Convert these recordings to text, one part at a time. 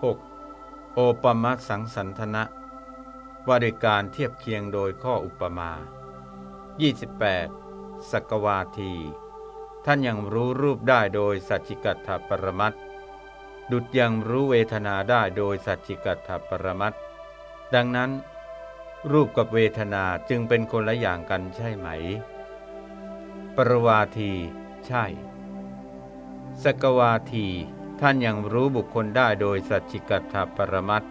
6. โอปมัสังสันทนะว่าด้วยการเทียบเคียงโดยข้ออุปมา 28. สกวาที ท่านยังรู้รูปได้โดยสัจจิกัตถปรมัตดุดยังรู้เวทนาได้โดยสัจจิกัตถปรมัตดังนั้น รูปกับเวทนาจึงเป็นคนละอย่างกันใช่ไหม ปรวาที ใช่ สกวาที ท่านยังรู้บุคคลได้โดยสัจจิกัตถปรมัต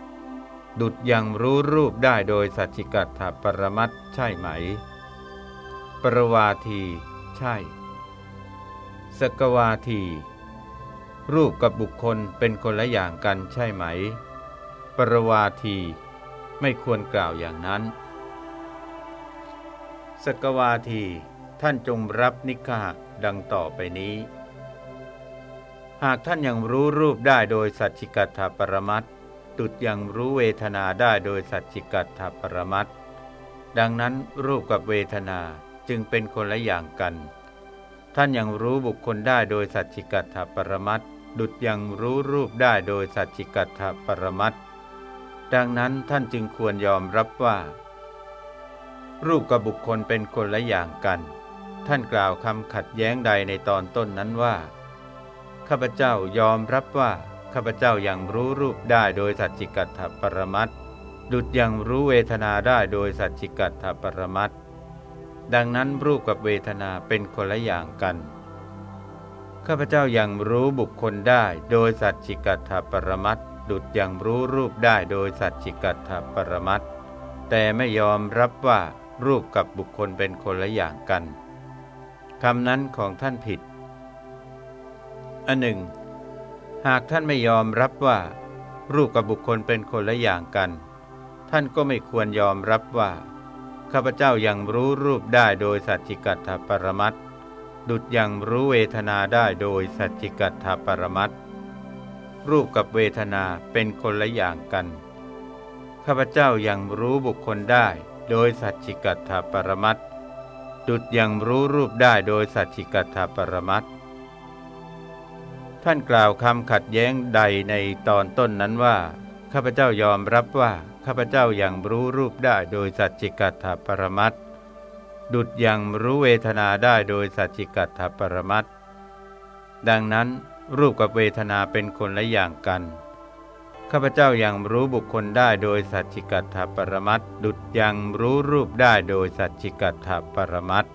ดุดยังรู้รูปได้โดยสัจจิกัตถปรมัตใช่ไหม ปรวาที ใช่ สกวาที รูปกับบุคคลเป็นคนละอย่างกันใช่ไหม ปรวาที ไม่ควรกล่าวอย่างนั้น สกวาที ท่านจงรับนิฆะดังต่อไปนี้ หากท่านยังรู้รูปได้โดยสัจจิกัตถปรมัตตุดยังรู้เวทนาได้โดยสัจจิกัตถปรมัตดังนั้นรูปกับเวทนาจึงเป็นคนละอย่างกัน ท่านยังรู้บุคคลได้โดยสัจจิกัตถปรมัตดุดยังรู้รูปได้โดยสัจจิกัตถปรมัตดังนั้นท่านจึงควรยอมรับว่า รูปกับบุคคลเป็นคนละอย่างกัน ท่านกล่าวคำขัดแย้งใดในตอนต้นนั้นว่า ข้าพเจ้ายอมรับว่าข้าพเจ้ายัางรู้รูปได้โดยสัจจิกัตถปรมัตดุดยังรู้เวทนาได้โดยสัจจิกัตถปรมัตดังนั้นรูปกับเวทนาเป็นคนละอย่างกัน ข้าพเจ้ายัางรู้บุคคลได้โดยสัจจิกัตถปรมัตดุดยังรู้รูปได้โดยสัจจิกัตถปรมัตแต่ไม่ยอมรับว่ารูปกับบุคคลเป็นคนละอย่างกันคำนั้นของท่านผิด อันหนึ่ง หากท่านไม่ยอมรับว่า รูปกับบุคคลเป็นคนละอย่างกัน ท่านก็ไม่ควรยอมรับว่าข้าพเจ้ายัางรู้รูปได้โดยสัจจิกัตถปรมัตดุดยังรู้เวทนาได้โดยสัจจิกัตถปรมัตรูปกับเวทนาเป็นคนละอย่างกัน ข้าพเจ้ายัางรู้บุคคลได้โดยสัจจิกัตถปรมัตดุดยังรู้รูปได้โดยสัจจิกัตถปรมัต ท่านกล่าวคำขัดแย้งใดในตอนต้นนั้นว่า ข้าพเจ้ายอมรับว่า ข้าพเจ้ายัางรู้รูปได้โดยสัจจิกัตถปรมัตดุดยังรู้เวทนาได้โดยสัจจิกัตถปรมัตดังนั้นรูปกับเวทนาเป็นคนละอย่างกัน ข้าพเจ้ายัางรู้บุคคลได้โดยสัจจิกัตถปรมัตดุดยังรู้รูปได้โดยสัจจิกัตถปรมัต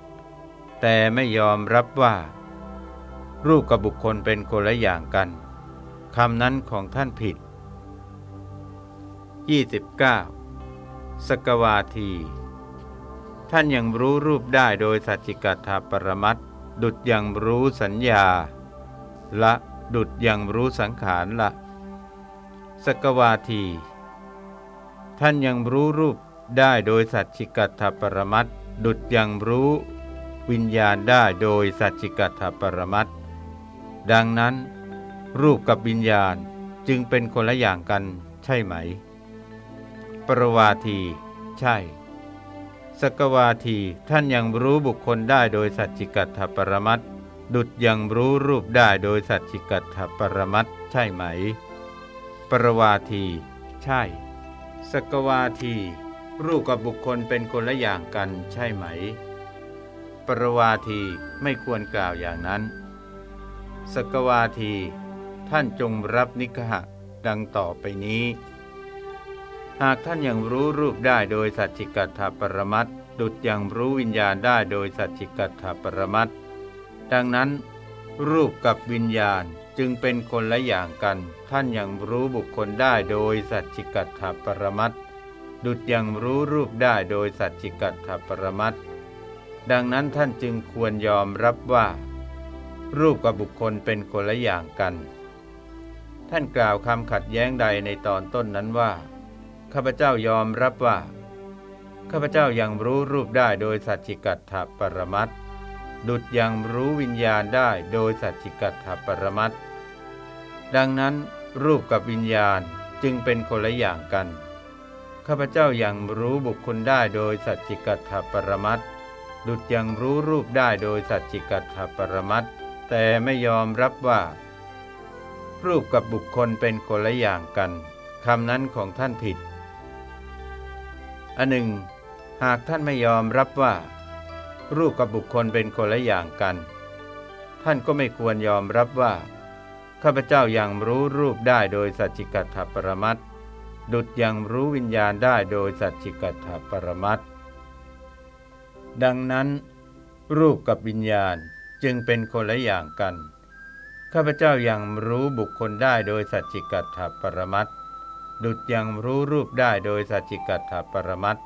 แต่ไม่ยอมรับว่า รูปกับบุคคลเป็นคนละอย่างกันคำนั้นของท่านผิด 29. สกวาที ท่านยังรู้รูปได้โดยสัจจิกัตถปรมัตดุดยังรู้สัญญา ละดุดยังรู้สังขารละ สกวาที ท่านยังรู้รูปได้โดยสัจจิกัตถปรมัตดุดยังรู้ วิญญาณได้โดยสัจจิกัตถปรมัต ดังนั้น รูปกับวิญญาณจึงเป็นคนละอย่างกันใช่ไหม ปรวาที ใช่ สกวาทีท่านยังรู้บุคคลได้โดยสัจจิกัตถปรมัตดุดยังรู้รูปได้โดยสัจจิกัตถปรมัตใช่ไหม ปรวาที ใช่ สกวาที รูปกับบุคคลเป็นคนละอย่างกันใช่ไหม ปรวาทีไม่ควรกล่าวอย่างนั้น สกวาที ท่านจงรับนิกหะดังต่อไปนี้ หากท่านยังรู้รูปได้โดยสัจจิกัตถปรมัตดุดยังรู้วิญญาณได้โดยสัจจิกัตถปรมัตดังนั้น รูปกับวิญญาณจึงเป็นคนละอย่างกัน ท่านยังรู้บุคคลได้โดยสัจจิกัตถปรมัตดุดยังรู้รูปได้โดยสัจจิกัตถปรมัตดังนั้นท่านจึงควรยอมรับว่า รูปกับบุคคลเป็นคนละอย่างกัน ท่านกล่าวคำขัดแย้งใดในตอนต้นนั้นว่า ข้าพเจ้ายอมรับว่า ข้าพเจ้ายังรู้รูปได้โดยสัจจิกัตถปรมัตดุดยังรู้วิญญาณได้โดยสัจจิกัตถปรมัตดังนั้นรูปกับวิญญาณจึงเป็นคนละอย่างกัน ข้าพเจ้ายังรู้บุคคลได้โดยสัจจิกัตถปรมัตดุดยังรู้รูปได้โดยสัจจิกัตถปรมัต แต่ไม่ยอมรับว่า รูปกับบุคคลเป็นคนละอย่างกันคำนั้นของท่านผิด อันหนึ่ง หากท่านไม่ยอมรับว่า รูปกับบุคคลเป็นคนละอย่างกัน ท่านก็ไม่ควรยอมรับว่า ข้าพเจ้ายัางรู้รูปได้โดยสัจจิกัตถปรมัตดุดยังรู้วิญญาณได้โดยสัจจิกัตถปรมัตดังนั้น รูปกับวิญญาณ จึงเป็นคนละอย่างกัน ข้าพเจ้ายังรู้บุคคลได้โดยสัจจิกัตถปรมัตดุดยังรู้รูปได้โดยสัจจิกัตถปรมัต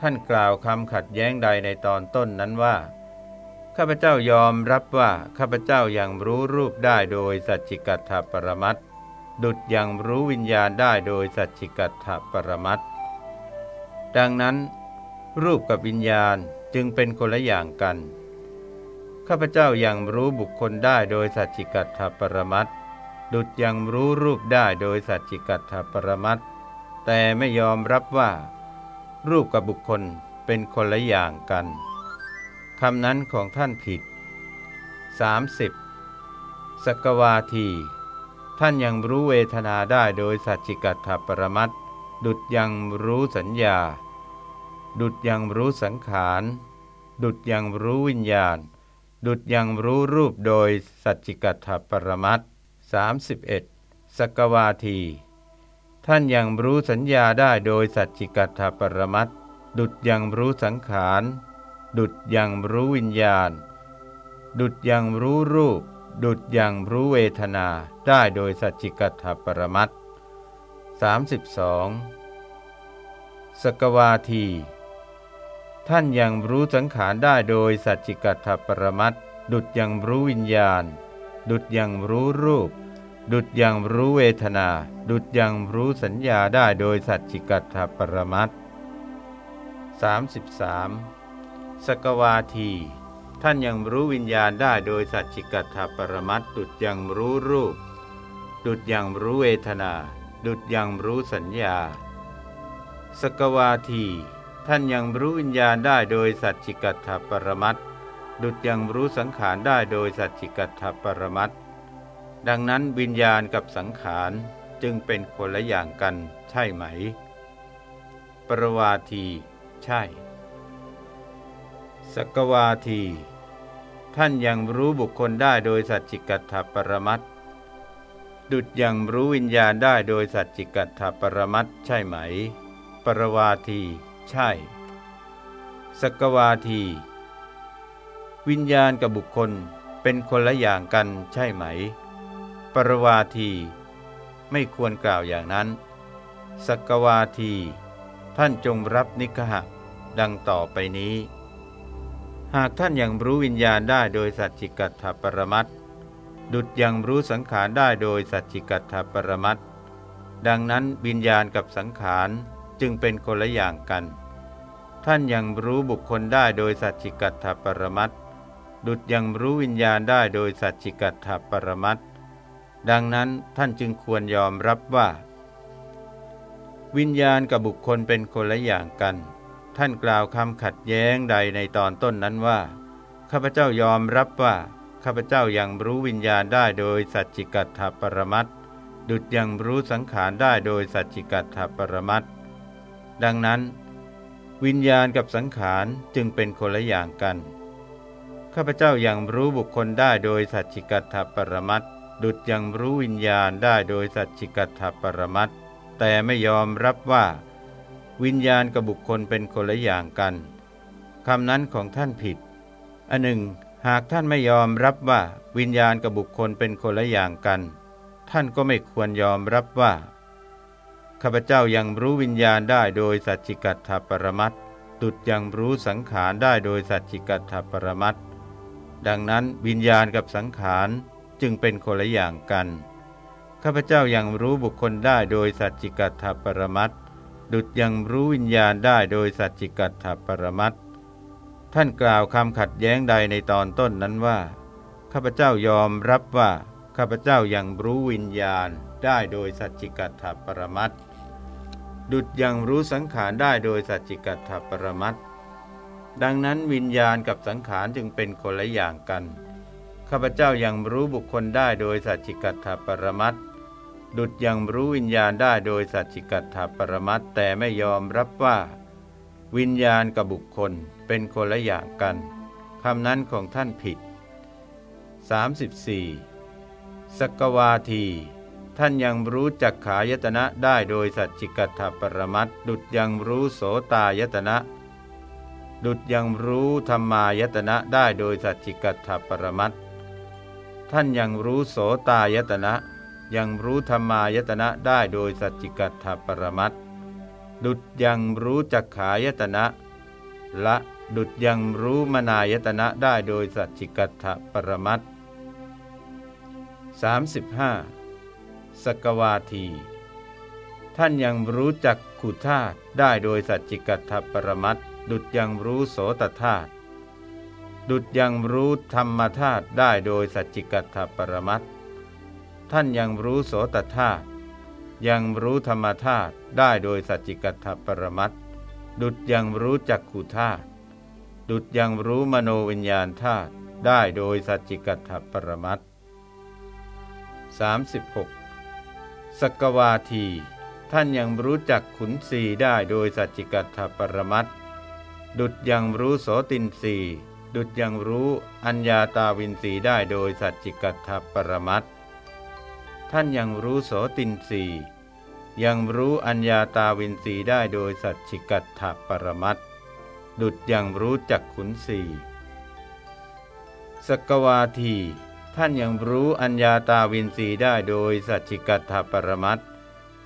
ท่านกล่าวคำขัดแย้งใดในตอนต้นนั้นว่า ข้าพเจ้ายอมรับว่าข้าพเจ้ายังรู้รูปได้โดยสัจจิกัตถปรมัตดุดยังรู้วิญญาณได้โดยสัจจิกัตถปรมัตดังนั้น รูปกับวิญญาณจึงเป็นคนละอย่างกัน ข้าพเจ้ายังรู้บุคคลได้โดยสัจจิกัตถปรมัตดุดยังรู้รูปได้โดยสัจจิกัตถปรมัตแต่ไม่ยอมรับว่า รูปกับบุคคลเป็นคนละอย่างกันคำนั้นของท่านผิด 30. สกวาที ท่านยังรู้เวทนาได้โดยสัจจิกัตถปรมัตดุดยังรู้สัญญา ดุดยังรู้สังขาร ดุดยังรู้วิญญาณ ดุดยังรู้รูปโดยสัจจิกัตถปรมัตสามสิบเอ็ดสกวาที ท่านยังรู้สัญญาได้โดยสัจจิกัตถปรมัตดุดยังรู้สังขาร ดุดยังรู้วิญญาณ ดุดยังรู้รูป ดุดยังรู้เวทนาได้โดยสัจจิกัตถปรมัตสามสิบสองสกวาที ท่านยังรู้สังขารได้โดยสัจจิกัตถปรมัตดุดยังรู้วิญญาณ ดุดยังรู้รูป ดุดยังรู้เวทนา ดุดยังรู้สัญญาได้โดยสัจจิกัตถปรมัตสามสิบสามสกวาที ท่านยังรู้วิญญาณได้โดยสัจจิกัตถปรมัตดุดยังรู้รูป ดุดยังรู้เวทนา ดุดยังรู้สัญญา สกวาที ท่านยังรู้วิญญาณได้โดยสัจจิกัตถปรมัตดุดยังรู้สังขารได้โดยสัจจิกัตถปรมัตดังนั้นวิญญาณกับสังขารจึงเป็นคนละอย่างกันใช่ไหม ปรวาที ใช่ สกวาที ท่านยังรู้บุคคลได้โดยสัจจิกัตถปรมัตดุดยังรู้วิญญาณได้โดยสัจจิกัตถปรมัตใช่ไหม ปรวาที ใช่ สกวาที วิญญาณกับบุคคลเป็นคนละอย่างกันใช่ไหม ปรวาที ไม่ควรกล่าวอย่างนั้น สกวาที ท่านจงรับนิกหะดังต่อไปนี้ หากท่านยังรู้วิญญาณได้โดยสัจจิกัตถปรมัตดุดยังรู้สังขารได้โดยสัจจิกัตถปรมัตดังนั้นวิญญาณกับสังขาร จึงเป็นคนละอย่างกัน ท่านยังรู้บุคคลได้โดยสัจจิกัตถปรมัตดุดยังรู้วิญญาณได้โดยสัจจิกัตถปรมัตดังนั้นท่านจึงควรยอมรับว่า วิญญาณกับบุคคลเป็นคนละอย่างกัน ท่านกล่าวคำขัดแย้งใดในตอนต้นนั้นว่าข้าพเจ้ายอมรับว่าข้าพเจ้ายังรู้วิญญาณได้โดยสัจจิกัตถปรมัตดุจยังรู้สังขารได้โดยสัจจิกัตถปรมัต ดังนั้น วิญญาณกับสังขารจึงเป็นคนละอย่างกัน ข้าพเจ้ายังรู้บุคคลได้โดยสัจจิกัตถปรมัตดุจยังรู้วิญญาณได้โดยสัจจิกัตถปรมัตแต่ไม่ยอมรับว่า วิญญาณกับบุคคลเป็นคนละอย่างกันคำนั้นของท่านผิดอันหนึ่ง หากท่านไม่ยอมรับว่าวิญญาณกับบุคคลเป็นคนละอย่างกัน ท่านก็ไม่ควรยอมรับว่า ข้าพเจ้ายังรู้วิญญาณได้โดยสัจจิกัตถปรมัตตุดยังรู้สังขารได้โดยสัจจิกัตถปรมัตดังนั้นวิญญาณกับสังขารจึงเป็นคนละอย่างกันข้าพเจ้ายังรู้บุคคลได้โดยสัจจิกัตถปรมัตดุดยังรู้วิญญาณได้โดยสัจจิกัตถปรมัตท่านกล่าวคำขัดแย้งใดในตอนต้นนั้นว่าข้าพเจ้ายอมรับว่าข้าพเจ้ายังรู้วิญญาณได้โดยสัจจิกัตถปรมัต ดุดยังรู้สังขารได้โดยสัจจิกัตถปรมัตดังนั้นวิญญาณกับสังขารจึงเป็นคนละอย่างกัน ข้าพเจ้ายังรู้บุคคลได้โดยสัจจิกัตถปรมัตดุดยังรู้วิญญาณได้โดยสัจจิกัตถปรมัตแต่ไม่ยอมรับว่า วิญญาณกับบุคคลเป็นคนละอย่างกันคำนั้นของท่านผิด 34. สกวาที ท่านยังรู้จักขายตนะได้โดยสัจจิกัตถปรมัตดุดยังรู้โสตายตนะ ดุดยังรู้ธรรมายตนะได้โดยสัจจิกัตถปรมัตท่านยังรู้โสตายตนะ ยังรู้ธรรมายตนะได้โดยสัจจิกัตถปรมัตดุดยังรู้จักขายตนะ ละดุดยังรู้มนายตนะได้โดยสัจจิกัตถปรมัต35ส สกวาที ท่านยังรู้จักขุธาตุได้โดยสัจจิกัตถปรมัตดุดยังรู้โสตธาตุดุดยังรู้ธรรมธาตุได้โดยสัจจิกัตถปรมัตท่านยังรู้โสตธาตุยังรู้ธรรมธาตุได้โดยสัจจิกัตถปรมัตดุดยังรู้จักขุธาตุดุดยังรู้มโนวิญญาณธาตุได้โดยสัจจิกัตถปรมัต36สก สกวาที ท่านยังรู้จักขุนสีได้โดยสัจจิกัตถปรมัตดุดยังรู้โสตินสีดุดยังรู้อัญญาตาวินสีได้โดยสัจจิกัตถปรมัตท่านยังรู้โสตินสียังรู้อัญญาตาวินสีได้โดยสัจจิกัตถปรมัตดุดยังรู้จักขุนสีสกวาที ท่านยังรู้อัญญาตาวินสีได้โดยสัจจิกัตถปรมัต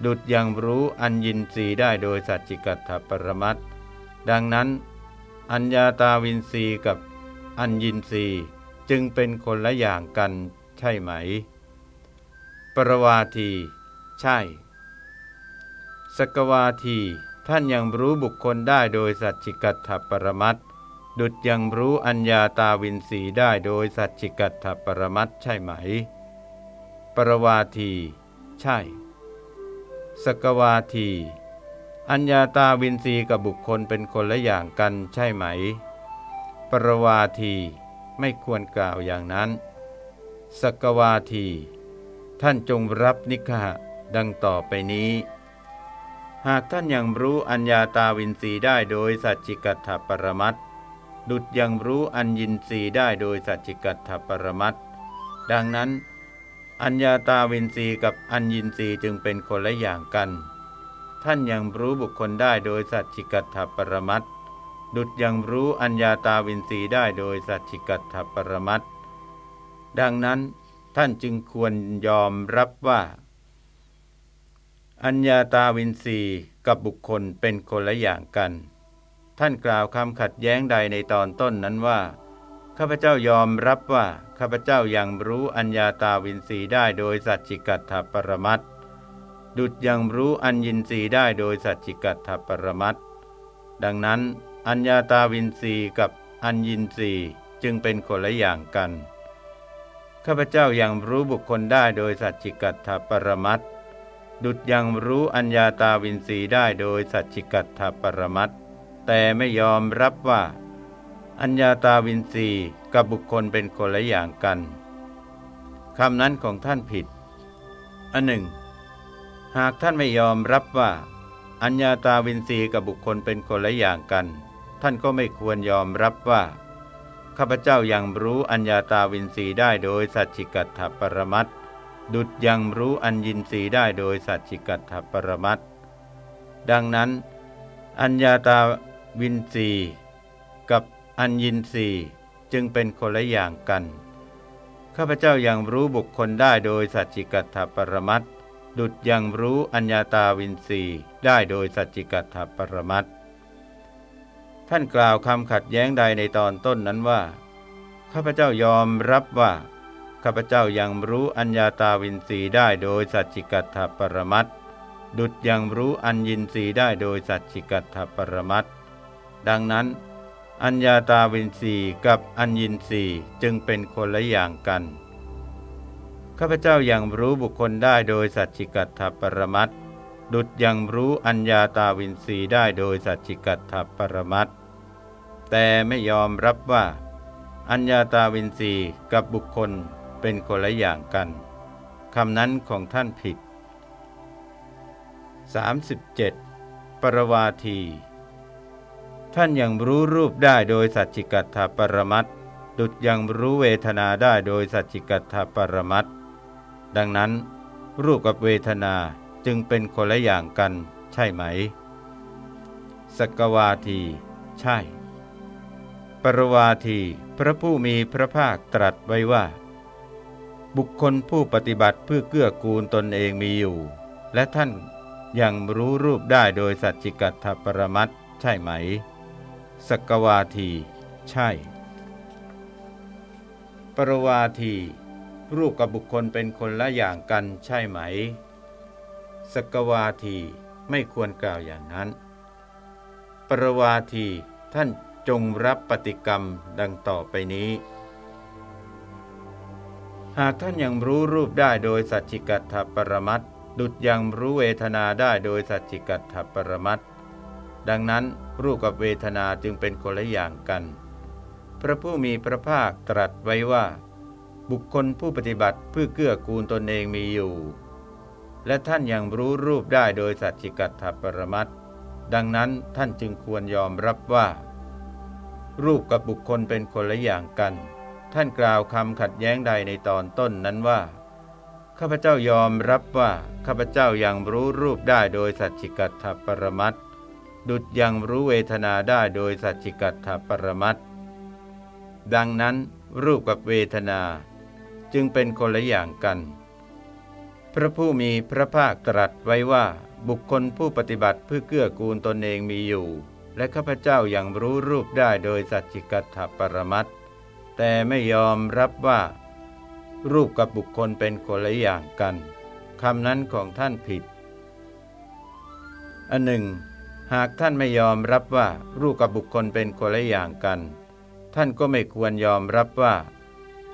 ดุดยังรู้อัญญินสีได้โดยสัจจิกัตถปรมัตดังนั้น อัญญาตาวินสีกับอัญญินสีจึงเป็นคนละอย่างกันใช่ไหม ปรวาที ใช่ สกวาที ท่านยังรู้บุคคลได้โดยสัจจิกัตถปรมัต ดุดยังรู้อัญญาตาวินสีได้โดยสัจจิกัตถปรมัตใช่ไหม ปรวาที ใช่ สกวาที อัญญาตาวินสีกับบุคคลเป็นคนละอย่างกันใช่ไหม ปรวาที ไม่ควรกล่าวอย่างนั้น สกวาที ท่านจงรับนิฆะดังต่อไปนี้หากท่านยังรู้อัญญาตาวินสีได้โดยสัจจิกัตถปรมัต ดุดยังรู้อัญญินสีได้โดยสัจจิกัตถปรมัตดังนั้น อัญญาตาวินสีกับอัญญินสีจึงเป็นคนละอย่างกัน ท่านยังรู้บุคคลได้โดยสัจจิกัตถปรมัตดุดยังรู้อัญญาตาวินสีได้โดยสัจจิกัตถปรมัตดังนั้นท่านจึงควรยอมรับว่า อัญญาตาวินสีกับบุคคลเป็นคนละอย่างกัน ท่านกล่าวคำขัดแย้งใดในตอนต้นนั้นว่า ข้าพเจ้ายอมรับว่าข้าพเจ้ายังรู้อัญญาตาวินสีได้โดยสัจจิกัตถปรมัตดุดยังรู้อัญญินสีได้โดยสัจจิกัตถปรมัตดังนั้น อัญญาตาวินสีกับอัญญินสีจึงเป็นคนละอย่างกันข้าพเจ้ายังรู้บุคคลได้โดยสัจจิกัตถปรมัตดุดยังรู้อัญญาตาวินสีได้โดยสัจจิกัตถปรมัต แต่ไม่ยอมรับว่า อัญญาตาวินสีกับบุคคลเป็นคนละอย่างกันคำนั้นของท่านผิด อันหนึ่ง หากท่านไม่ยอมรับว่า อัญญาตาวินสีกับบุคคลเป็นคนละอย่างกัน ท่านก็ไม่ควรยอมรับว่าข้าพเจ้ายังรู้อัญญาตาวินสีได้โดยสัจจิกัตถปรมัตดุดยังรู้อัญญินรีได้โดยสัจจิกัตถปรมัตดังนั้น อัญญาตา วินรีกับอัญญินรีจึงเป็นคนละอย่างกัน ข้าพเจ้าหยั่งรู้บุคคลได้โดยสัจฉิกัตถปรมัตถ์ ดุจหยั่งรู้อัญญาตาวินทรีย์ได้โดยสัจฉิกัตถปรมัตถ์ ท่านกล่าวคำขัดแย้งใดในตอนต้นนั้นว่า ข้าพเจ้ายอมรับว่า ข้าพเจ้าหยั่งรู้อัญญาตาวินทรีย์ได้โดยสัจฉิกัตถปรมัตถ์ ดุจหยั่งรู้อัญญินทรีย์ได้โดยสัจฉิกัตถปรมัตถ์ ดังนั้น อัญญาตาวินสีกับอัญญินสีจึงเป็นคนละอย่างกัน ข้าพเจ้ายังรู้บุคคลได้โดยสัจจิกัตถปรมัตดุดยังรู้อัญญาตาวินสีได้โดยสัจจิกัตถปรมัตแต่ไม่ยอมรับว่า อัญญาตาวินสีกับบุคคลเป็นคนละอย่างกันคำนั้นของท่านผิด 37. ปรวาที ท่านยังรู้รูปได้โดยสัจจิกัตถปรมัตดุจยังรู้เวทนาได้โดยสัจจิกัตถปรมัตดังนั้น รูปกับเวทนาจึงเป็นคนละอย่างกัน ใช่ไหม สกวาที ใช่ ปรวาที พระผู้มีพระภาคตรัสไว้ว่า บุคคลผู้ปฏิบัติเพื่อเกื้อกูลตนเองมีอยู่ และท่านยังรู้รูปได้โดยสัจจิกัตถปรมัตใช่ไหม สกวาที ใช่ ปรวาที รูปกับบุคคลเป็นคนละอย่างกันใช่ไหม สกวาทีไม่ควรกล่าวอย่างนั้น ปรวาทีท่านจงรับปฏิกรรมดังต่อไปนี้ หากท่านยังรู้รูปได้โดยสัจจิกัตถปรมัตดุดยังรู้เวทนาได้โดยสัจจิกัตถปรมัตดังนั้น รูปกับเวทนาจึงเป็นคนละอย่างกัน พระผู้มีพระภาคตรัสไว้ว่า บุคคลผู้ปฏิบัติเพื่อเกื้อกูลตนเองมีอยู่ และท่านยังรู้รูปได้โดยสัจจิกัตถปรมัตดังนั้นท่านจึงควรยอมรับว่า รูปกับบุคคลเป็นคนละอย่างกัน ท่านกล่าวคำขัดแย้งใดในตอนต้นนั้นว่าข้าพเจ้ายอมรับว่าข้าพเจ้ายังรู้รูปได้โดยสัจจิกัตถปรมัต ดุจยังรู้เวทนาได้โดยสัจจิกัตถปรมัตดังนั้นรูปกับเวทนาจึงเป็นคนละอย่างกัน พระผู้มีพระภาคตรัสไว้ว่าบุคคลผู้ปฏิบัติเพื่อเกื้อกูลตนเองมีอยู่ และข้าพเจ้ายัางรู้รูปได้โดยสัจจิกัตถปรมัตแต่ไม่ยอมรับว่า รูปกับบุคคลเป็นคนละอย่างกันคำนั้นของท่านผิดอันหนึ่ง หากท่านไม่ยอมรับว่ารูปกับบุคคลเป็นคนละอย่างกัน ท่านก็ไม่ควรยอมรับว่า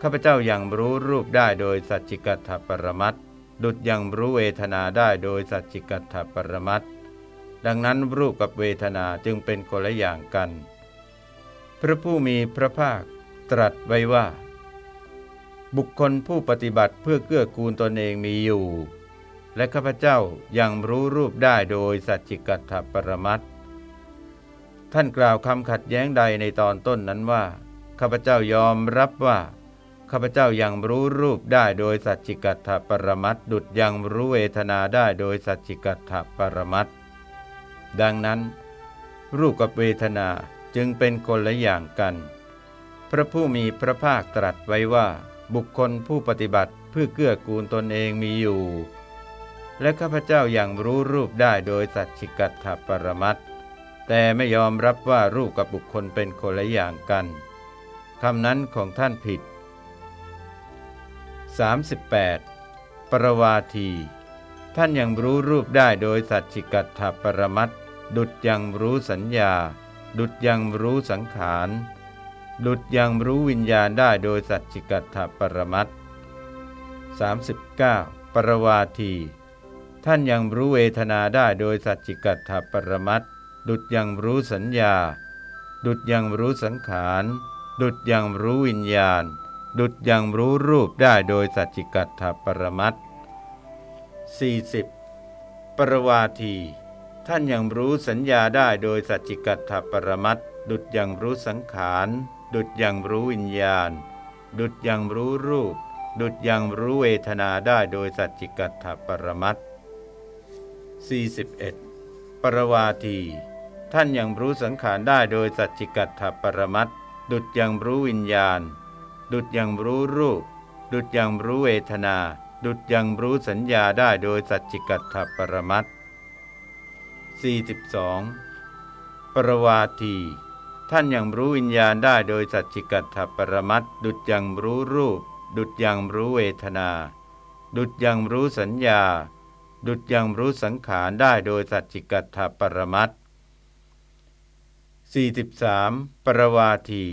ข้าพเจ้ายัางรู้รูปได้โดยสัจจิกัตถปรมัตดุดยังรู้เวทนาได้โดยสัจจิกัตถปรมัตดังนั้นรูปกับเวทนาจึงเป็นคนละอย่างกัน พระผู้มีพระภาคตรัสไว้ว่า บุคคลผู้ปฏิบัติเพื่อเกื้อกูลตนเองมีอยู่ และข้าพเจ้ายังรู้รูปได้โดยสัจจิกัตถปรมัตท่านกล่าวคำขัดแย้งใดในตอนต้นนั้นว่าข้าพเจ้ายอมรับว่าข้าพเจ้ายังรู้รูปได้โดยสัจจิกัตถปรมัตดุดยังรู้เวทนาได้โดยสัจจิกัตถปรมัตดังนั้น รูปกับเวทนาจึงเป็นคนละอย่างกัน พระผู้มีพระภาคตรัสไว้ว่า บุคคลผู้ปฏิบัติเพื่อเกื้อกูลตนเองมีอยู่ และข้าพเจ้ายัางรู้รูปได้โดยสัจฉิกัตถปรมัตแต่ไม่ยอมรับว่ารูปกับบุคคลเป็นคนละอย่างกันคำนั้นของท่านผิด 38. ปรวาที ท่านยังรู้รูปได้โดยสัจฉิกัตถปรมัตดุดยังรู้สัญญา ดุดยังรู้สังขารดุดยังรู้วิญญาณได้โดยสัจจิกัตถปรมัต39ปรวาที ท่านยังรู้เวทนาได้โดยสัจจิกัตถปรมัตดุดยังรู้สัญญา ดุดยังรู้สังขาร ดุดยังรู้วิญญาณ ดุดยังรู้รูปได้โดยสัจจิกัตถปรมัต40 ปรวาที ท่านยังรู้สัญญาได้โดยสัจจิกัตถปรมัตดุดยังรู้สังขาร ดุดยังรู้วิญญาณ ดุดยังรู้รูป ดุดยังรู้เวทนาได้โดยสัจจิกัตถปรมัต 41 ปรวาที ท่านยังรู้สังขารได้โดยสัจจิกัตถปรมัตดุดยังรู้วิญญาณ ดุดยังรู้รูป ดุดยังรู้เวทนา ดุดยังรู้สัญญาได้โดยสัจจิกัตถปรมัต42 ปรวาที ท่านยังรู้วิญญาณได้โดยสัจจิกัตถปรมัตดุจยังรู้รูป ดุจยังรู้เวทนา ดุจยังรู้สัญญา ดุจยังรู้สังขารได้โดยสัจจิกัตถปรมัต43ปรวาที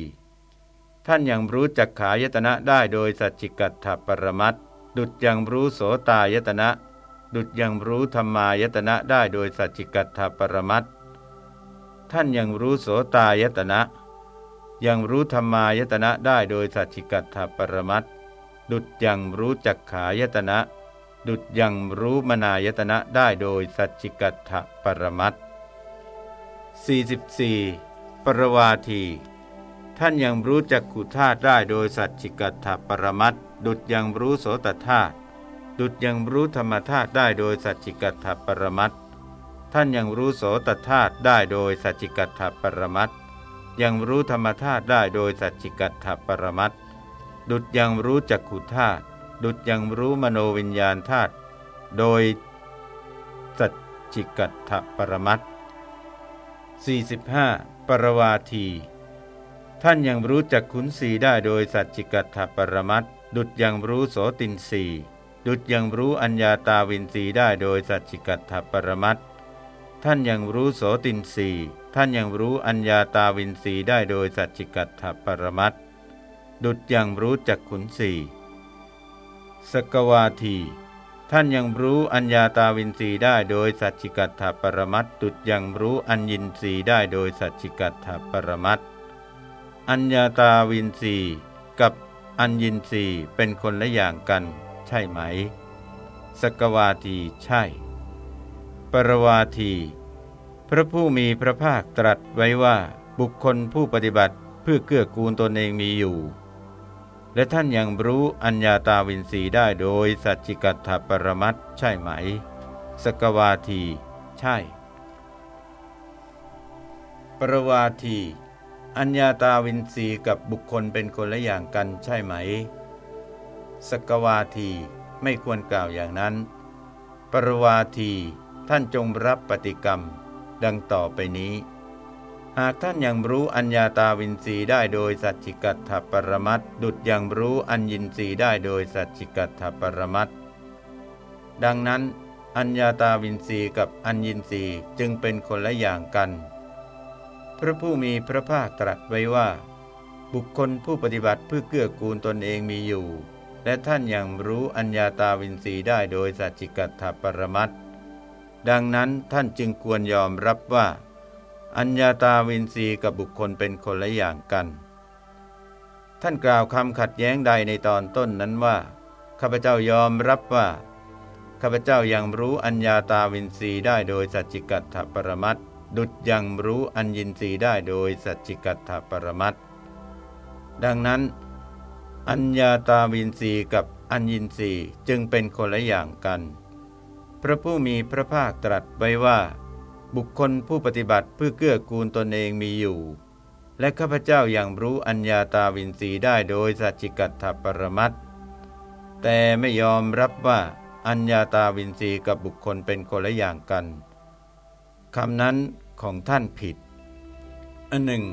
ท่านยังรู้จักขายตนะได้โดยสัจจิกัตถปรมัตดุจยังรู้โสตายตนะ ดุจยังรู้ธรรมายตนะได้โดยสัจจิกัตถปรมัตท่านยังรู้โสตายตนะ ยังรู้ธรรมายตนะได้โดยสัจจิกัตถปรมัตดุดยังรู้จักขายตนะ ดุดยังรู้มนายตนะได้โดยสัจจิกัตถปรมัต44 ปรวาที ท่านยังรู้จักขุธาตุได้โดยสัจจิกัตถปรมัตดุดยังรู้โสตธาตุดุดยังรู้ธรรมธาตุได้โดยสัจจิกัตถปรมัตท่านยังรู้โสตธาตุได้โดยสัจจิกัตถปรมัตยังรู้ธรรมธาตุได้โดยสัจจิกัตถปรมัตดุดยังรู้จักขุธาตุ ดุดยังรู้มโนวิญญาณธาตุโดยสัจจิกัตถปรมัต45 ปรวาที ท่านยังรู้จักขุนสีได้โดยสัจจิกัตถปรมัตดุดยังรู้โสตินสีดุดยังรู้อัญญาตาวินสีได้โดยสัจจิกัตถปรมัตท่านยังรู้โสตินสีท่านยังรู้อัญญาตาวินสีได้โดยสัจจิกัตถปรมัตดุดยังรู้จักขุนสี สกวาที ท่านยังรู้อัญญาตาวินสีได้โดยสัจจิกัตถปรมัตดุดยังรู้อัญญินสีได้โดยสัจจิกัตถปรมัตอัญญาตาวินสีกับอัญญินสีเป็นคนละอย่างกัน ใช่ไหม สกวาทีใช่ ปรวาที พระผู้มีพระภาคตรัสไว้ว่าบุคคลผู้ปฏิบัติเพื่อเกื้อกูลตนเองมีอยู่ และท่านยังรู้อัญญาตาวินสีได้โดยสัจจิกัตถปรมัตใช่ไหม สกวาที ใช่ ปรวาที อัญญาตาวินสีกับบุคคลเป็นคนละอย่างกันใช่ไหม สกวาทีไม่ควรกล่าวอย่างนั้น ปรวาทีท่านจงรับปฏิกรรม ดังต่อไปนี้ หากท่านยังรู้อัญญาตาวินสีได้โดยสัจจิกัตถปรมัตดุดยังรู้อัญญินสีได้โดยสัจจิกัตถปรมัตดังนั้น อัญญาตาวินสีกับอัญญินสีจึงเป็นคนละอย่างกัน พระผู้มีพระภาคตรัสไว้ว่า บุคคลผู้ปฏิบัติเพื่อเกื้อกูลตนเองมีอยู่ และท่านยังรู้อัญญาตาวินสีได้โดยสัจจิกัตถปรมัตดังนั้นท่านจึงควรยอมรับว่า อัญญาตาวินสีกับบุคคลเป็นคนละอย่างกัน ท่านกล่าวคำขัดแย้งใดในตอนต้นนั้นว่าข้าพเจ้ายอมรับว่าข้าพเจ้ายังรู้อัญญาตาวินสีได้โดยสัจจิกัตถปรมัตดุจยังรู้อัญญินสีได้โดยสัจจิกัตถปรมัตดังนั้น อัญญาตาวินสีกับอัญญินสีจึงเป็นคนละอย่างกัน พระผู้มีพระภาคตรัสไว้ว่า บุคคลผู้ปฏิบัติเพื่อเกื้อกูลตนเองมีอยู่ และข้าพเจ้ายัางรู้อัญญาตาวินสีได้โดยสัจจิกัตถปรมัตแต่ไม่ยอมรับว่าอัญญาตาวินสีกับบุคคลเป็นคนละอย่างกันคำนั้นของท่านผิดอันหนึ่ง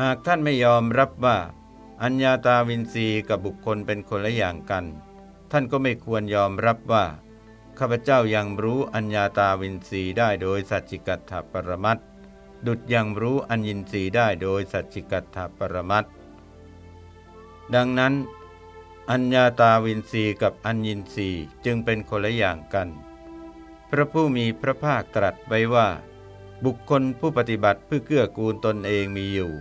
หากท่านไม่ยอมรับว่า อัญญาตาวินทรีย์กับบุคคลเป็นคนละอย่างกัน ท่านก็ไม่ควรยอมรับว่า ข้าพเจ้าหยั่งรู้อัญญาตาวินทรีย์ได้โดยสัจฉิกัตถปรมัตถ์ ดุจหยั่งรู้อัญญินทรีย์ได้โดยสัจฉิกัตถปรมัตถ์ ดังนั้น อัญญาตาวินทรีย์กับอัญญินทรีย์จึงเป็นคนละอย่างกัน พระผู้มีพระภาคตรัสไว้ว่า บุคคลผู้ปฏิบัติเพื่อเกื้อกูลตนเองมีอยู่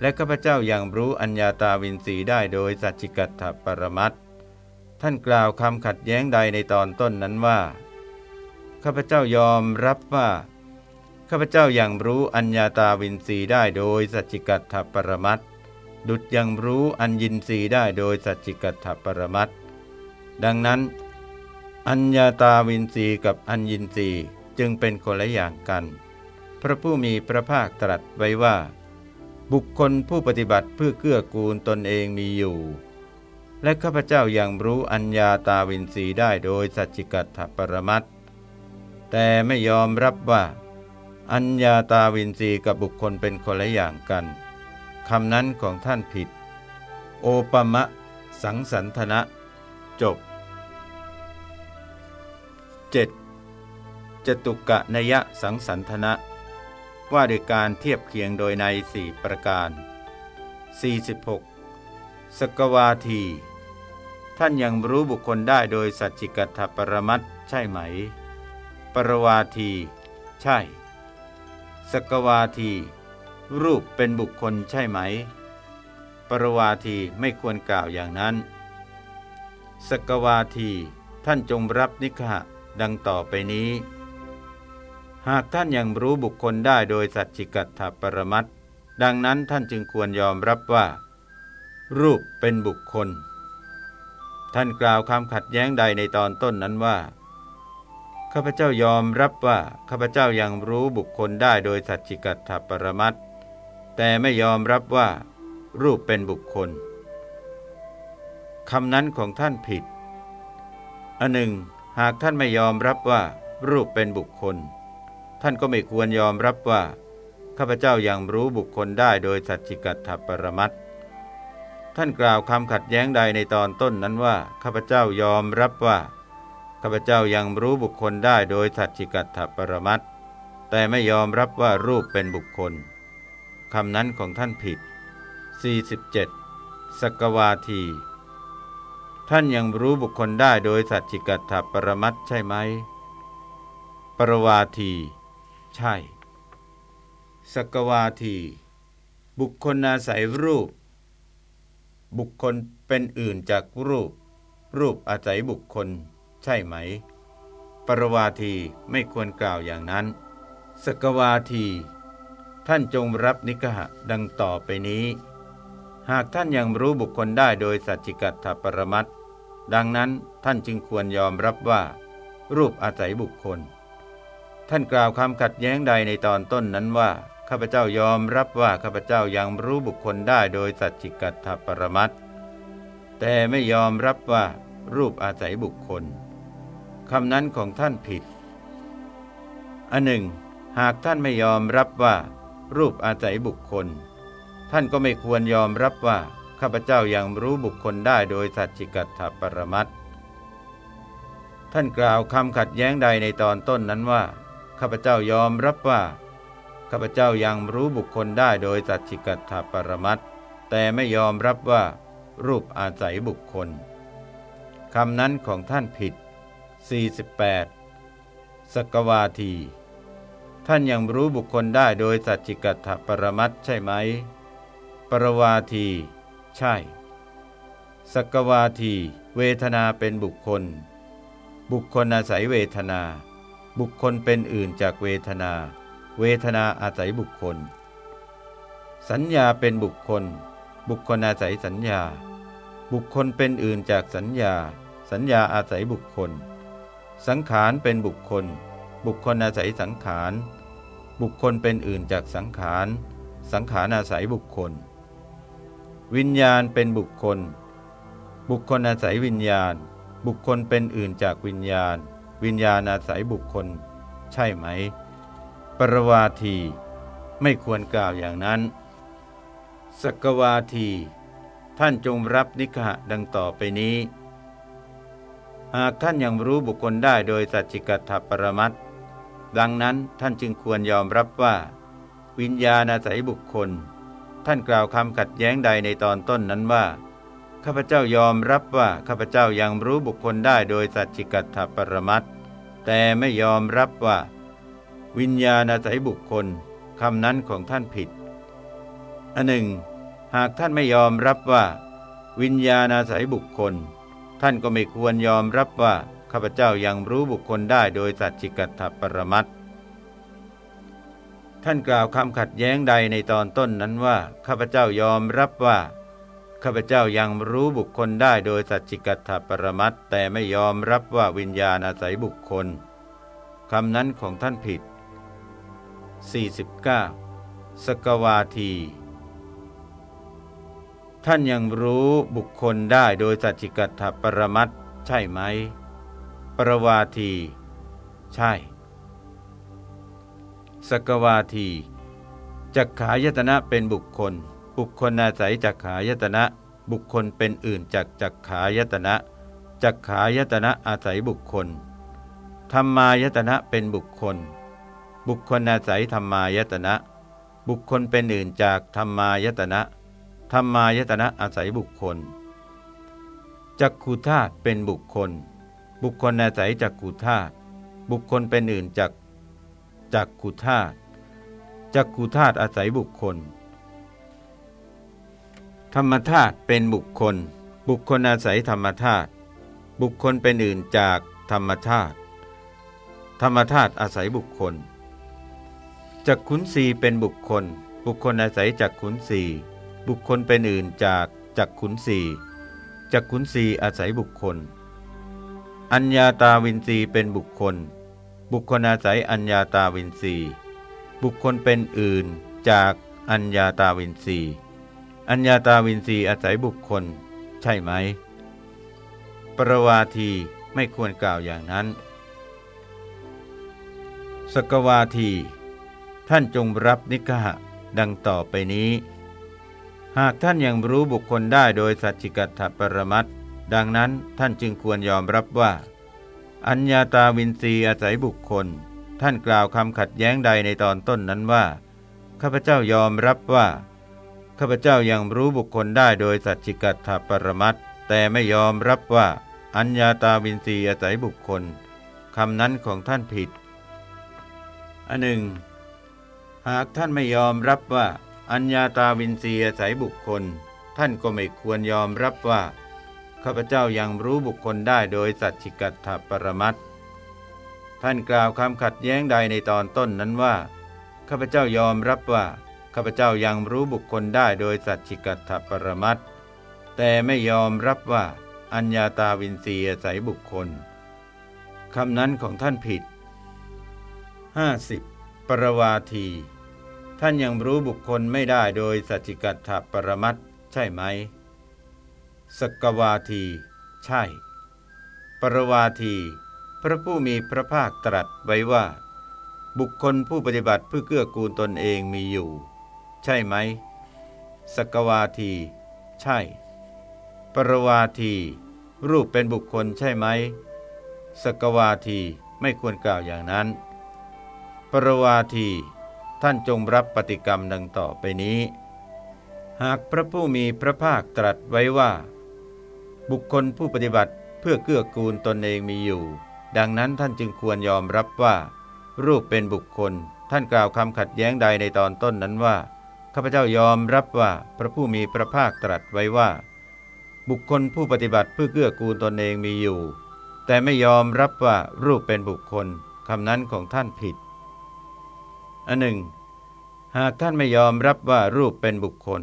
และข้าพเจ้ายังรู้อัญญาตาวินสีได้โดยสัจจิกัตถปรมัต ท่านกล่าวคำขัดแย้งใดในตอนต้นนั้นว่า ข้าพเจ้ายอมรับว่า ข้าพเจ้ายัางรู้อัญญาตาวินสีได้โดยสัจจิกัตถปรมัตดุจยังรู้อัญญินสีได้โดยสัจจิกัตถปรมัตดังนั้น อัญญาตาวินสีกับอัญญินสีจึงเป็นคนละอย่างกัน พระผู้มีพระภาคตรัสไว้ว่า บุคคลผู้ปฏิบัติเพื่อเกื้อกูลตนเองมีอยู่ และข้าพเจ้ายังรู้อัญญาตาวินสีได้โดยสัจจิกัตถปรมัตแต่ไม่ยอมรับว่า อัญญาตาวินสีกับบุคคลเป็นคนละอย่างกันคำนั้นของท่านผิด โอปมะ สังสันทนะ จบ 7. จตุกะนยะสังสันทนะ ว่าด้วยการเทียบเคียงโดยในสี่ประการ 46. สกวาที ท่านยังรู้บุคคลได้โดยสัจจิกัตถปรมัตใช่ไหม ปรวาที ใช่ สกวาที รูปเป็นบุคคลใช่ไหม ปรวาทีไม่ควรกล่าวอย่างนั้น สกวาที ท่านจงรับนิฆะดังต่อไปนี้ หากท่านยังรู้บุคคลได้โดยสัจจิกัตถปรมัตดังนั้นท่านจึงควรยอมรับว่า รูปเป็นบุคคล ท่านกล่าวคำขัดแย้งใดในตอนต้นนั้นว่า ข้าพเจ้ายอมรับว่าข้าพเจ้ายังรู้บุคคลได้โดยสัจจิกัตถปรมัตแต่ไม่ยอมรับว่า รูปเป็นบุคคลคำนั้นของท่านผิดอันหนึ่ง หากท่านไม่ยอมรับว่า รูปเป็นบุคคล ท่านก็ไม่ควรยอมรับว่าข้าพเจ้ายังรู้บุคคลได้โดยสัจจิกัตถปรมัต ท่านกล่าวคำขัดแย้งใดในตอนต้นนั้นว่า ข้าพเจ้ายอมรับว่า ข้าพเจ้ายังรู้บุคคลได้โดยสัจจิกัตถปรมัตแต่ไม่ยอมรับว่ารูปเป็นบุคคลคำนั้นของท่านผิด 47. สกวาที ท่านยังรู้บุคคลได้โดยสัจจิกัตถปรมัตใช่ไหม ปรวาที ใช่สกวาที บุคคลอาศัยรูป บุคคลเป็นอื่นจากรูป รูปอาศัยบุคคล ใช่ไหม ปรวาทีไม่ควรกล่าวอย่างนั้น สกวาที ท่านจงรับนิกหะดังต่อไปนี้ หากท่านยังรู้บุคคลได้โดยสัจจิกัตถปรมัตดังนั้นท่านจึงควรยอมรับว่า รูปอาศัยบุคคล ท่านกล่าวคำขัดแย้งใดในตอนต้นนั้นว่า ข้าพเจ้ายอมรับว่าข้าพเจ้ายังรู้บุคคลได้โดยสัจจิกัตถปรมัตแต่ไม่ยอมรับว่ารูปอาศัยบุคคลคำนั้นของท่านผิด อันหนึ่ง หากท่านไม่ยอมรับว่า รูปอาศัยบุคคล ท่านก็ไม่ควรยอมรับว่าข้าพเจ้ายังรู้บุคคลได้โดยสัจจิกัตถปรมัตท่านกล่าวคำขัดแย้งใดในตอนต้นนั้นว่าข้าพเจ้ายอมรับว่า ข้าพเจ้ายังรู้บุคคลได้โดยสัจจิกัตถปรมัตแต่ไม่ยอมรับว่า รูปอาศัยบุคคลคำนั้นของท่านผิด 48 สกวาที ท่านยังรู้บุคคลได้โดยสัจจิกัตถปรมัตใช่ไหม ปรวาที ใช่ สกวาที เวทนาเป็นบุคคล บุคคลอาศัยเวทนา บุคคลเป็นอื่นจากเวทนา เวทนาอาศัยบุคคล สัญญาเป็นบุคคล บุคคลอาศัยสัญญา บุคคลเป็นอื่นจากสัญญา สัญญาอาศัยบุคคล สังขารเป็นบุคคล บุคคลอาศัยสังขาร บุคคลเป็นอื่นจากสังขาร สังขารอาศัยบุคคล วิญญาณเป็นบุคคล บุคคลอาศัยวิญญาณ บุคคลเป็นอื่นจากวิญญาณ วิญญาณอาศัยบุคคล ใช่ไหม รวาที ไม่ควรกล่าวอย่างนั้น สกวาที ท่านจงรับนิฆะดังต่อไปนี้ หากท่านยังรู้บุคคลได้โดยสัจจิกัตถปรมัตดังนั้นท่านจึงควรยอมรับว่า วิญญาณอาศัยบุคคล ท่านกล่าวคำขัดแย้งใดในตอนต้นนั้นว่าข้าพเจ้ายอมรับว่าข้าพเจ้ายังรู้บุคคลได้โดยสัจจิกัตถปรมัตแต่ไม่ยอมรับว่า วิญญาณอาศัยบุคคลคำนั้นของท่านผิดอันหนึ่ง หากท่านไม่ยอมรับว่า วิญญาณอาศัยบุคคล ท่านก็ไม่ควรยอมรับว่าข้าพเจ้ายังรู้บุคคลได้โดยสัจจิกัตถปรมัตท่านกล่าวคำขัดแย้งใดในตอนต้นนั้นว่าข้าพเจ้ายอมรับว่าข้าพเจ้ายังรู้บุคคลได้โดยสัจจิกัตถปรมัตแต่ไม่ยอมรับว่าวิญญาณอาศัยบุคคลคำนั้นของท่านผิด 49 สกวาที ท่านยังรู้บุคคลได้โดยสัจจิกัตถปรมัตใช่ไหม ปรวาที ใช่ สกวาที จักขายตนะเป็นบุคคล บุคคลอาศัยจักขายตนะ บุคคลเป็นอื่นจากจักขายตนะ จักขายตนะอาศัยบุคคล ธรรมายตนะเป็นบุคคล บุคคลอาศัยธรรมายตนะ บุคคลเป็นอื่นจากธรรมายตนะธรรมายตนะอาศัยบุคคลจักขุธาตุเป็นบุคคล บุคคลอาศัยจักขุธาตุบุคคลเป็นอื่นจากจักขุธาตุจักขุธาตุอาศัยบุคคล ธรรมธาตุเป็นบุคคล บุคคลอาศัยธรรมธาตุบุคคลเป็นอื่นจากธรรมชาติธรรมชาติอาศัยบุคคล จักขุนสีเป็นบุคคล บุคคลอาศัยจักขุนสีบุคคลเป็นอื่นจากจักขุนสีจักขุนสีอาศัยบุคคล อัญญาตาวินสีเป็นบุคคล บุคคลอาศัยอัญญาตาวินสีบุคคลเป็นอื่นจากอัญญาตาวินสีอัญญาตาวินสีอาศัยบุคคล ใช่ไหม ปรวาทีไม่ควรกล่าวอย่างนั้น สกวาที ท่านจงรับนิกหะดังต่อไปนี้ หากท่านยังรู้บุคคลได้โดยสัจจิกัตถปรมัตดังนั้นท่านจึงควรยอมรับว่า อัญญาตาวินรีอาศัยบุคคล ท่านกล่าวคำขัดแย้งใดในตอนต้นนั้นว่า ข้าพเจ้ายอมรับว่า ข้าพเจ้ายังรู้บุคคลได้โดยสัจจิกัตถปรมัตแต่ไม่ยอมรับว่า อัญญาตาวินรีอาศัยบุคคลคำนั้นของท่านผิดอันหนึ่ง หากท่านไม่ยอมรับว่า อัญญาตาวินรีอายบุคคล ท่านก็ไม่ควรยอมรับว่า ข้าพเจ้ายังรู้บุคคลได้โดยสัจจิกัตถปรมัตท่านกล่าวคำขัดแย้งใดในตอนต้นนั้นว่า ข้าพเจ้ายอมรับว่า ข้าพเจ้ายังรู้บุคคลได้โดยสัจจิกัตถปรมัตแต่ไม่ยอมรับว่า อัญญาตาวินรีอายบุคคลคำนั้นของท่านผิด 50. ปรวาที ท่านยังรู้บุคคลไม่ได้โดยสัจจิกัตถปรมัตใช่ไหม สกวาที ใช่ ปรวาที พระผู้มีพระภาคตรัสไว้ว่า บุคคลผู้ปฏิบัติเพื่อเกื้อกูลตนเองมีอยู่ ใช่ไหม สกวาที ใช่ ปรวาที รูปเป็นบุคคลใช่ไหม สกวาทีไม่ควรกล่าวอย่างนั้น ปรวาที ท่านจงรับปฏิกรรมดังต่อไปนี้ หากพระผู้มีพระภาคตรัสไว้ว่า บุคคลผู้ปฏิบัติเพื่อเกื้อกูลตนเองมีอยู่ ดังนั้นท่านจึงควรยอมรับว่า รูปเป็นบุคคล ท่านกล่าวคำขัดแย้งใดในตอนต้นนั้นว่าข้าพเจ้ายอมรับว่าพระผู้มีพระภาคตรัสไว้ว่า บุคคลผู้ปฏิบัติเพื่อเกื้อกูลตนเองมีอยู่ แต่ไม่ยอมรับว่ารูปเป็นบุคคลคำนั้นของท่านผิด อันหนึ่ง หากท่านไม่ยอมรับว่ารูปเป็นบุคคล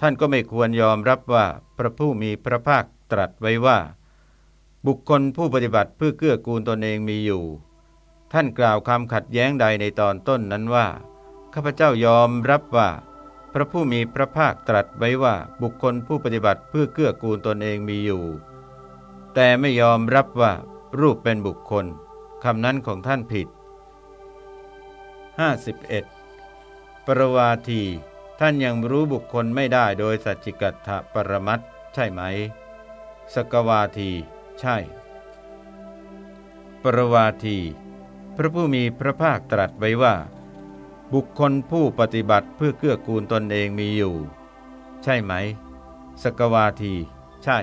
ท่านก็ไม่ควรยอมรับว่าพระผู้มีพระภาคตรัสไว้ว่า บุคคลผู้ปฏิบัติเพื่อเกื้อกูลตนเองมีอยู่ ท่านกล่าวคำขัดแย้งใดในตอนต้นนั้นว่าข้าพเจ้ายอมรับว่า พระผู้มีพระภาคตรัสไว้ว่าบุคคลผู้ปฏิบัติเพื่อเกื้อกูลตนเองมีอยู่ แต่ไม่ยอมรับว่ารูปเป็นบุคคลคำนั้นของท่านผิด 51 ปรวาที ท่านยังรู้บุคคลไม่ได้โดยสัจจิกัตถปรมัตใช่ไหม สกวาที ใช่ ปรวาที พระผู้มีพระภาคตรัสไว้ว่า บุคคลผู้ปฏิบัติเพื่อเกื้อกูลตนเองมีอยู่ ใช่ไหม สกวาที ใช่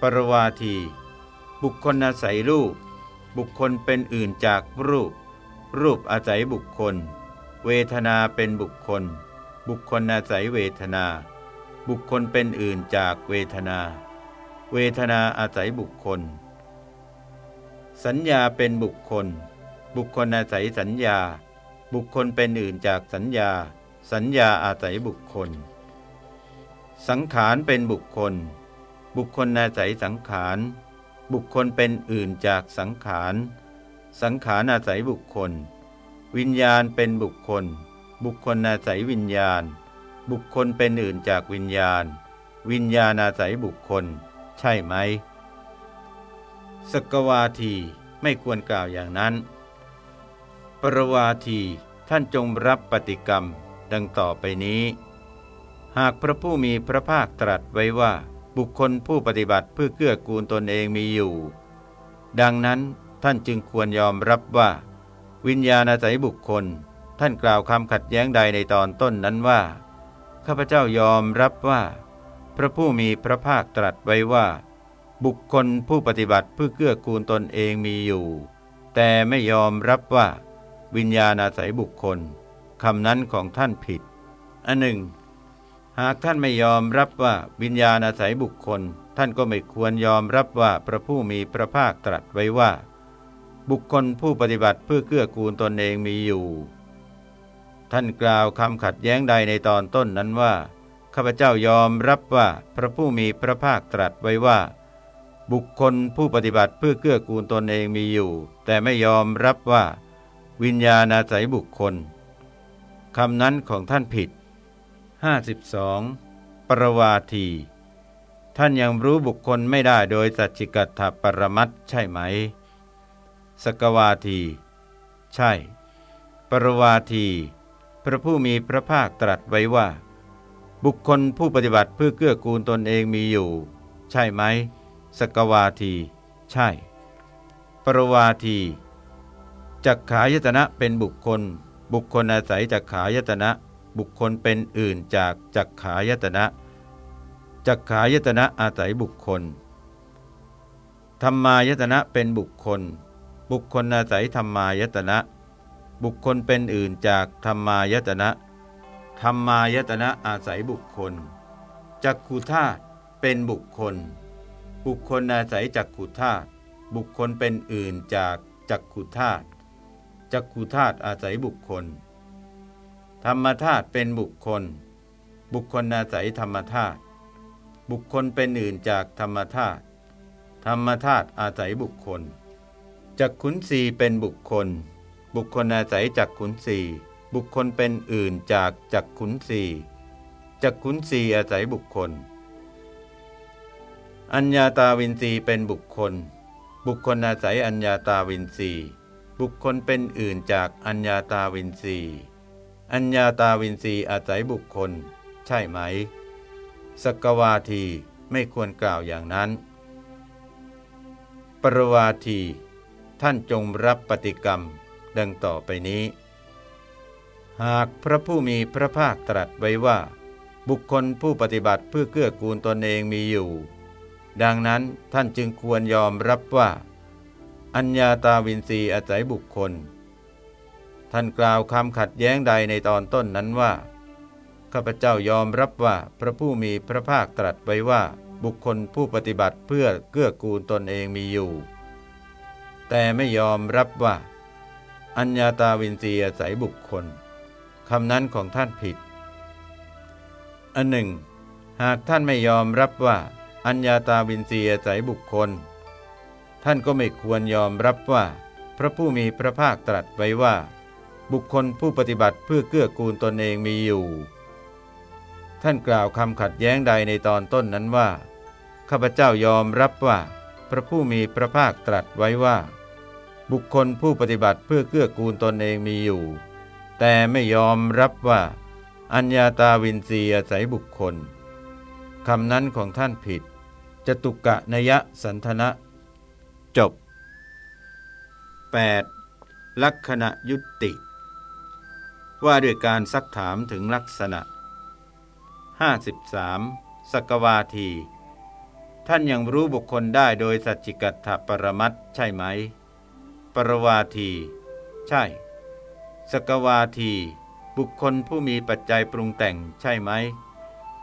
ปรวาที บุคคลอาศัยรูป บุคคลเป็นอื่นจากรูป รูปอาศัยบุคคล เวทนาเป็นบุคคล บุคคลอาศัยเวทนา บุคคลเป็นอื่นจากเวทนา เวทนาอาศัยบุคคล สัญญาเป็นบุคคล บุคคลอาศัยสัญญา บุคคลเป็นอื่นจากสัญญา สัญญาอาศัยบุคคล สังขารเป็นบุคคล บุคคลอาศัยสังขาร บุคคลเป็นอื่นจากสังขาร สังขารอาศัยบุคคล วิญญาณเป็นบุคคล บุคคลอาศัยวิญญาณ บุคคลเป็นอื่นจากวิญญาณ วิญญาณอาศัยบุคคล ใช่ไหมสกวาทีไม่ควรกล่าวอย่างนั้น ปรวาทีท่านจงรับปฏิกรรมดังต่อไปนี้ หากพระผู้มีพระภาคตรัสไว้ว่า บุคคลผู้ปฏิบัติเพื่อเกื้อกูลตนเองมีอยู่ ดังนั้น ท่านจึงควรยอมรับว่า วิญญาณอาศัยบุคคล ท่านกล่าวคำขัดแย้งใดในตอนต้นนั้นว่า ข้าพเจ้ายอมรับว่า พระผู้มีพระภาคตรัสไว้ว่า บุคคลผู้ปฏิบัติเพื่อเกื้อกูลตนเองมีอยู่ แต่ไม่ยอมรับว่า วิญญาณอาศัยบุคคลคำนั้นของท่านผิดอันหนึ่ง หากท่านไม่ยอมรับว่าวิญญาณอาศัยบุคคล ท่านก็ไม่ควรยอมรับว่าพระผู้มีพระภาคตรัสไว้ว่า บุคคลผู้ปฏิบัติเพื่อเกื้อกูลตนเองมีอยู่ ท่านกล่าวคำขัดแย้งใดในตอนต้นนั้นว่าข้าพเจ้ายอมรับว่าพระผู้มีพระภาคตรัสไว้ว่า บุคคลผู้ปฏิบัติเพื่อเกื้อกูลตนเองมีอยู่ แต่ไม่ยอมรับว่า วิญญาณอาศัยบุคคลคำนั้นของท่านผิด 52. ปรวาที ท่านยังรู้บุคคลไม่ได้โดยสัจจิกัตถปรมัตใช่ไหม สกวาที ใช่ ปรวาที พระผู้มีพระภาคตรัสไว้ว่า บุคคลผู้ปฏิบัติเพื่อเกื้อกูลตนเองมีอยู่ ใช่ไหมสกวาที ใช่ ปรวาทีจักขายตนะเป็นบุคคล บุคคลอาศัยจักขายตนะ บุคคลเป็นอื่นจากจักขายตนะจักขายตนะอาศัยบุคคล ธรรมายตนะเป็นบุคคล บุคคลอาศัยธรรมายตนะ บุคคลเป็นอื่นจากธรรมายตนะ ธรรมายตนะอาศัยบุคคล จักขุธาตุเป็นบุคคล บุคคลอาศัยจักขุธาตุ บุคคลเป็นอื่นจากจักขุธาตุ จักขุธาตุอาศัยบุคคล ธรรมธาตุเป็นบุคคล บุคคลอาศัยธรรมธาตุ บุคคลเป็นอื่นจากธรรมธาตุ ธรรมธาตุอาศัยบุคคล จักขุนสีเป็นบุคคล บุคคลอาศัยจักขุนสีบุคคลเป็นอื่นจากจักขุนสีจักขุนสีอาศัยบุคคล อัญญาตาวินสีเป็นบุคคล บุคคลอาศัยอัญญาตาวินสีบุคคลเป็นอื่นจากอัญญาตาวินสีอัญญาตาวินรีอาศัยบุคคล ใช่ไหมสกวาทีไม่ควรกล่าวอย่างนั้น ปรวาที ท่านจงรับปฏิกรรม ดังต่อไปนี้ หากพระผู้มีพระภาคตรัสไว้ว่า บุคคลผู้ปฏิบัติเพื่อเกื้อกูลตนเองมีอยู่ ดังนั้นท่านจึงควรยอมรับว่า อัญญาตาวินรีอาศัยบุคคล ท่านกล่าวคำขัดแย้งใดในตอนต้นนั้นว่าข้าพเจ้ายอมรับว่าพระผู้มีพระภาคตรัสไว้ว่า บุคคลผู้ปฏิบัติเพื่อเกื้อกูลตนเองมีอยู่ แต่ไม่ยอมรับว่า อัญญาตาวินรีอาศัยบุคคลคำนั้นของท่านผิด อันหนึ่ง หากท่านไม่ยอมรับว่า อัญญาตาวินรีอาศัยบุคคล ท่านก็ไม่ควรยอมรับว่า พระผู้มีพระภาคตรัสไว้ว่า บุคคลผู้ปฏิบัติเพื่อเกื้อกูลตนเองมีอยู่ ท่านกล่าวคำขัดแย้งใดในตอนต้นนั้นว่าข้าพเจ้ายอมรับว่า พระผู้มีพระภาคตรัสไว้ว่า บุคคลผู้ปฏิบัติเพื่อเกื้อกูลตนเองมีอยู่ แต่ไม่ยอมรับว่า อัญญาตาวินรีอาศัยบุคคลคำนั้นของท่านผิดจตุกะนยะสันทนะ จบ 8. ลักษณะยุติ ว่าด้วยการซักถามถึงลักษณะ 53. สกวาที ท่านยังรู้บุคคลได้โดยสัจจิกัตถปรมัตใช่ไหม ปรวาที ใช่ สกวาที บุคคลผู้มีปัจจัยปรุงแต่งใช่ไหม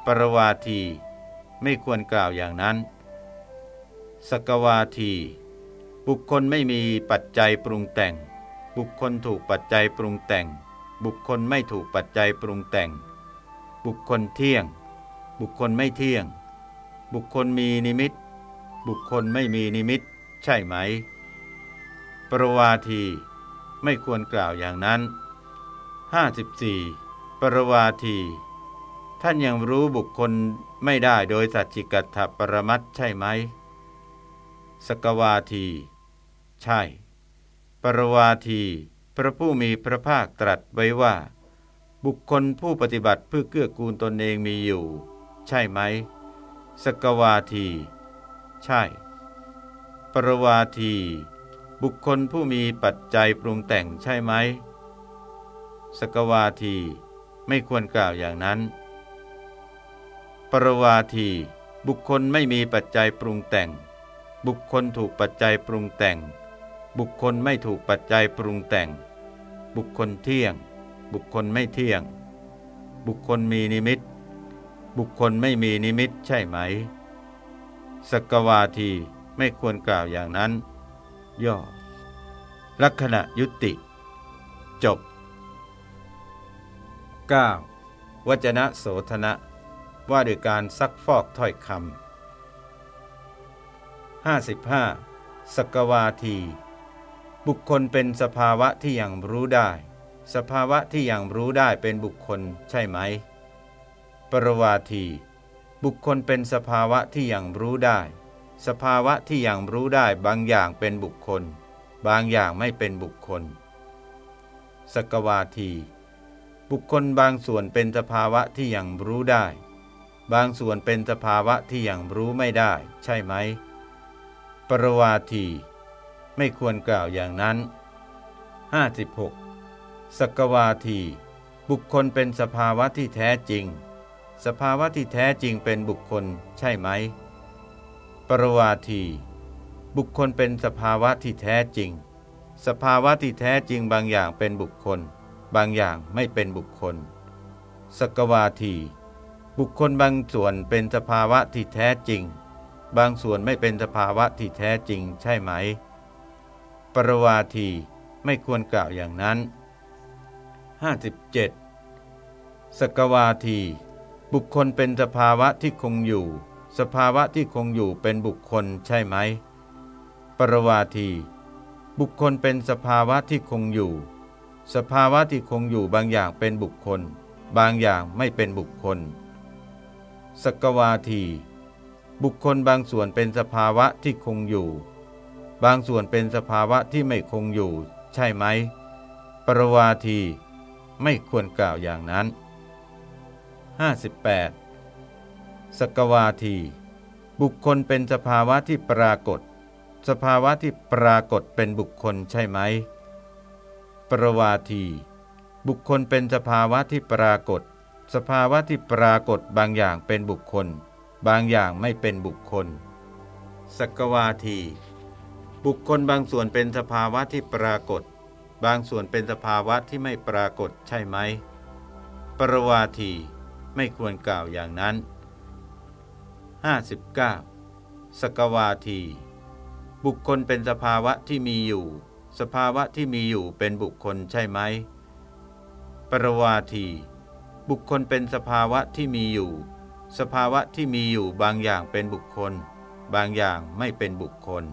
ปรวาที ไม่ควรกล่าวอย่างนั้น สกวาที บุคคลไม่มีปัจจัยปรุงแต่ง บุคคลถูกปัจจัยปรุงแต่ง บุคคลไม่ถูกปัจจัยปรุงแต่ง บุคคลเที่ยง บุคคลไม่เที่ยง บุคคลมีนิมิต บุคคลไม่มีนิมิต ใช่ไหม ปรวาที ไม่ควรกล่าวอย่างนั้น 54. ปรวาที ท่านยังรู้บุคคลไม่ได้โดยสัจจิกัตถปรมัตใช่ไหม สกวาที ใช่ ปรวาที พระผู้มีพระภาคตรัสไว้ว่า บุคคลผู้ปฏิบัติเพื่อเกื้อกูลตนเองมีอยู่ ใช่ไหม สกวาที ใช่ ปรวาที บุคคลผู้มีปัจจัยปรุงแต่งใช่ไหม สกวาทีไม่ควรกล่าวอย่างนั้น ปรวาทีบุคคลไม่มีปัจจัยปรุงแต่ง บุคคลถูกปัจจัยปรุงแต่ง บุคคลไม่ถูกปัจจัยปรุงแต่ง บุคคลเที่ยง บุคคลไม่เที่ยง บุคคลมีนิมิต บุคคลไม่มีนิมิตใช่ไหม สกวาทีไม่ควรกล่าวอย่างนั้น ย่อ ลักษณะยุติ จบ 9. วจนะโสธนะ ว่าด้วยการซักฟอกถ้อยคำ55สกวาที บุคคลเป็นสภาวะที่ยังรู้ได้ สภาวะที่ยังรู้ได้เป็นบุคคลใช่ไหม ปรวาที บุคคลเป็นสภาวะที่ยังรู้ได้ สภาวะที่ยังรู้ได้บางอย่างเป็นบุคคล บางอย่างไม่เป็นบุคคล สกวาที บุคคลบางส่วนเป็นสภาวะที่ยังรู้ได้ บางส่วนเป็นสภาวะที่ยังรู้ไม่ได้ ใช่ไหม ปรวาที ไม่ควรกล่าวอย่างนั้น 56. สกวาที บุคคลเป็นสภาวะที่แท้จริง สภาวะที่แท้จริงเป็นบุคคล ใช่ไหม ปรวาที บุคคลเป็นสภาวะที่แท้จริง สภาวะที่แท้จริงบางอย่างเป็นบุคคล บางอย่างไม่เป็นบุคคล สกวาที บุคคลบางส่วนเป็นสภาวะที่แท้จริง บางส่วนไม่เป็นสภาวะที่แท้จริงใช่ไหม ปรวาทีไม่ควรกล่าวอย่างนั้น 57. สกวาที บุคคลเป็นสภาวะที่คงอยู่ สภาวะที่คงอยู่เป็นบุคคลใช่ไหม ปรวาที บุคคลเป็นสภาวะที่คงอยู่ สภาวะที่คงอยู่บางอย่างเป็นบุคคล บางอย่างไม่เป็นบุคคล สกวาที บุคคลบางส่วนเป็นสภาวะที่คงอยู่ บางส่วนเป็นสภาวะที่ไม่คงอยู่ ใช่ไหม ปรวาที ไม่ควรกล่าวอย่างนั้น 58. สกวาที บุคคลเป็นสภาวะที่ปรากฏ สภาวะที่ปรากฏเป็นบุคคลใช่ไหม ปรวาที บุคคลเป็นสภาวะที่ปรากฏ สภาวะที่ปรากฏบางอย่างเป็นบุคคล บางอย่างไม่เป็นบุคคล สกวาที บุคคลบางส่วนเป็นสภาวะที่ปรากฏ บางส่วนเป็นสภาวะที่ไม่ปรากฏใช่ไหม ปรวาที ไม่ควรกล่าวอย่างนั้น 59. สกวาที บุคคลเป็นสภาวะที่มีอยู่ สภาวะที่มีอยู่เป็นบุคคลใช่ไหม ปรวาที บุคคลเป็นสภาวะที่มีอยู่ สภาวะที่มีอยู่บางอย่างเป็นบุคคล บางอย่างไม่เป็นบุคคล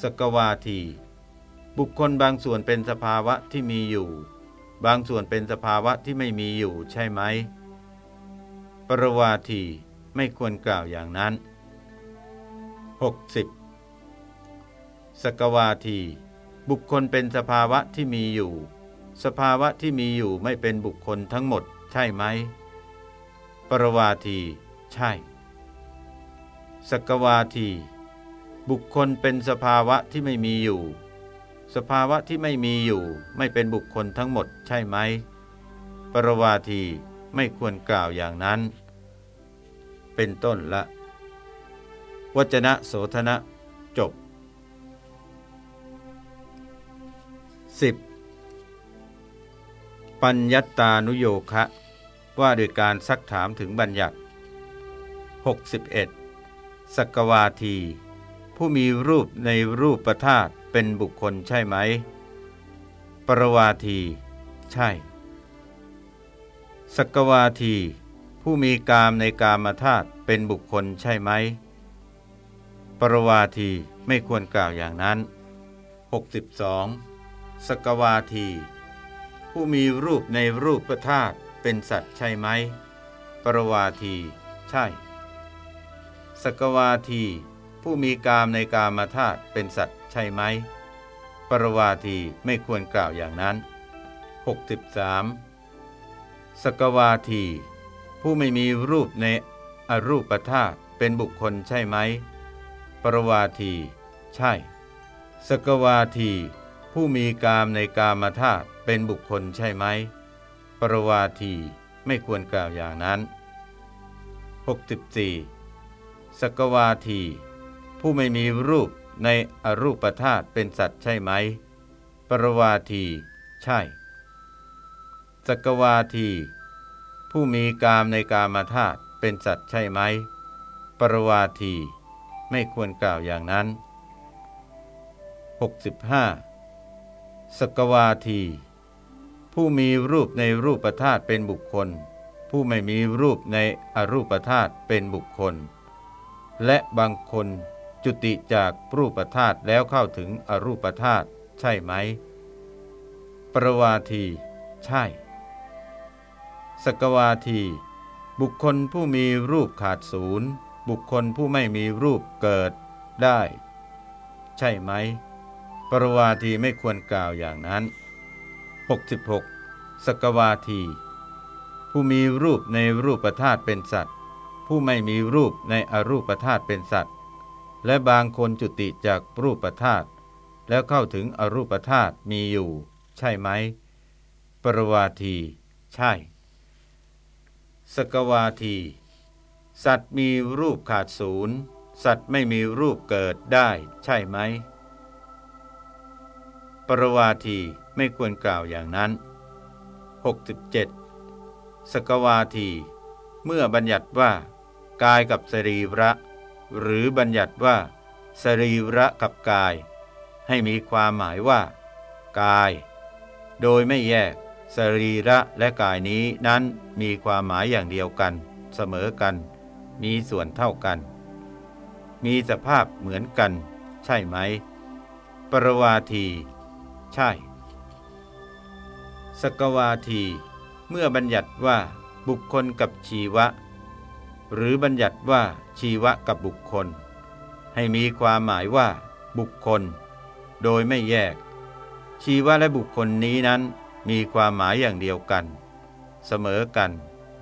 สกวาที บุคคลบางส่วนเป็นสภาวะที่มีอยู่ บางส่วนเป็นสภาวะที่ไม่มีอยู่ใช่ไหม ปรวาที ไม่ควรกล่าวอย่างนั้น 60. สกวาที บุคคลเป็นสภาวะที่มีอยู่ สภาวะที่มีอยู่ไม่เป็นบุคคลทั้งหมด ใช่ไหม ปรวาที ใช่ สกวาที บุคคลเป็นสภาวะที่ไม่มีอยู่ สภาวะที่ไม่มีอยู่ ไม่เป็นบุคคลทั้งหมด ใช่ไหม ปรวาทีไม่ควรกล่าวอย่างนั้น เป็นต้นละ วจนะโสธนะจบ 10. ปัญญตตานุโยคะว่าโดยการซักถามถึงบัญญัติ 61. สกวาที ผู้มีรูปในรูปประธาตเป็นบุคคลใช่ไหม ปรวาที ใช่ สกวาที ผู้มีกามในกามธาตุเป็นบุคคลใช่ไหม ปรวาทีไม่ควรกล่าวอย่างนั้น 62. สกวาที ผู้มีรูปในรูปธาตุเป็นสัตว์ใช่ไหม ปรวาทีใช่ สกวาที ผู้มีกามในกามธาตุเป็นสัตว์ใช่ไหม ปรวาทีไม่ควรกล่าวอย่างนั้น 63. สกวาที ผู้ไม่มีรูปในอรูปธาตุเป็นบุคคลใช่ไหม ปรวาที ใช่ สกวาที ผู้มีกามในกามธาตุเป็นบุคคลใช่ไหม ปรวาทีไม่ควรกล่าวอย่างนั้น 64. สกวาที ผู้ไม่มีรูปในอรูปธาตุเป็นสัตว์ใช่ไหม ปรวาที ใช่ สกวาที ผู้มีกามในกามธาตุเป็นสัตว์ใช่ไหม ปรวาทีไม่ควรกล่าวอย่างนั้น 65. สกวาที ผู้มีรูปในรูปธาตุเป็นบุคคล ผู้ไม่มีรูปในอรูปธาตุเป็นบุคคล และบางคนจุติจากรูปธาตุแล้วเข้าถึงอรูปธาตุใช่ไหม ปรวาที ใช่ สกวาที บุคคลผู้มีรูปขาดศูนย์บุคคลผู้ไม่มีรูปเกิดได้ ใช่ไหม ปรวาทีไม่ควรกล่าวอย่างนั้น 66. สกวาที ผู้มีรูปในรูปธาตุเป็นสัตว์ ผู้ไม่มีรูปในอรูปธาตุเป็นสัตว์ และบางคนจุติจากรูปธาตุแล้วเข้าถึงอรูปธาตุมีอยู่ ใช่ไหม ปรวาที ใช่ สกวาที สัตว์มีรูปขาดศูนย์ สัตว์ไม่มีรูปเกิดได้ใช่ไหม ปรวาทีไม่ควรกล่าวอย่างนั้น 67. สกวาที เมื่อบัญญัติว่า กายกับสรีระ หรือบัญญัติว่า สรีระกับกาย ให้มีความหมายว่า กาย โดยไม่แยก สรีระและกายนี้นั้นมีความหมายอย่างเดียวกัน เสมอกัน มีส่วนเท่ากัน มีสภาพเหมือนกัน ใช่ไหม ปรวาที ใช่ สกวาที เมื่อบัญญัติว่าบุคคลกับชีวะ หรือบัญญัติว่าชีวะกับบุคคล ให้มีความหมายว่า บุคคล โดยไม่แยก ชีวะและบุคคลนี้นั้น มีความหมายอย่างเดียวกัน เสมอกัน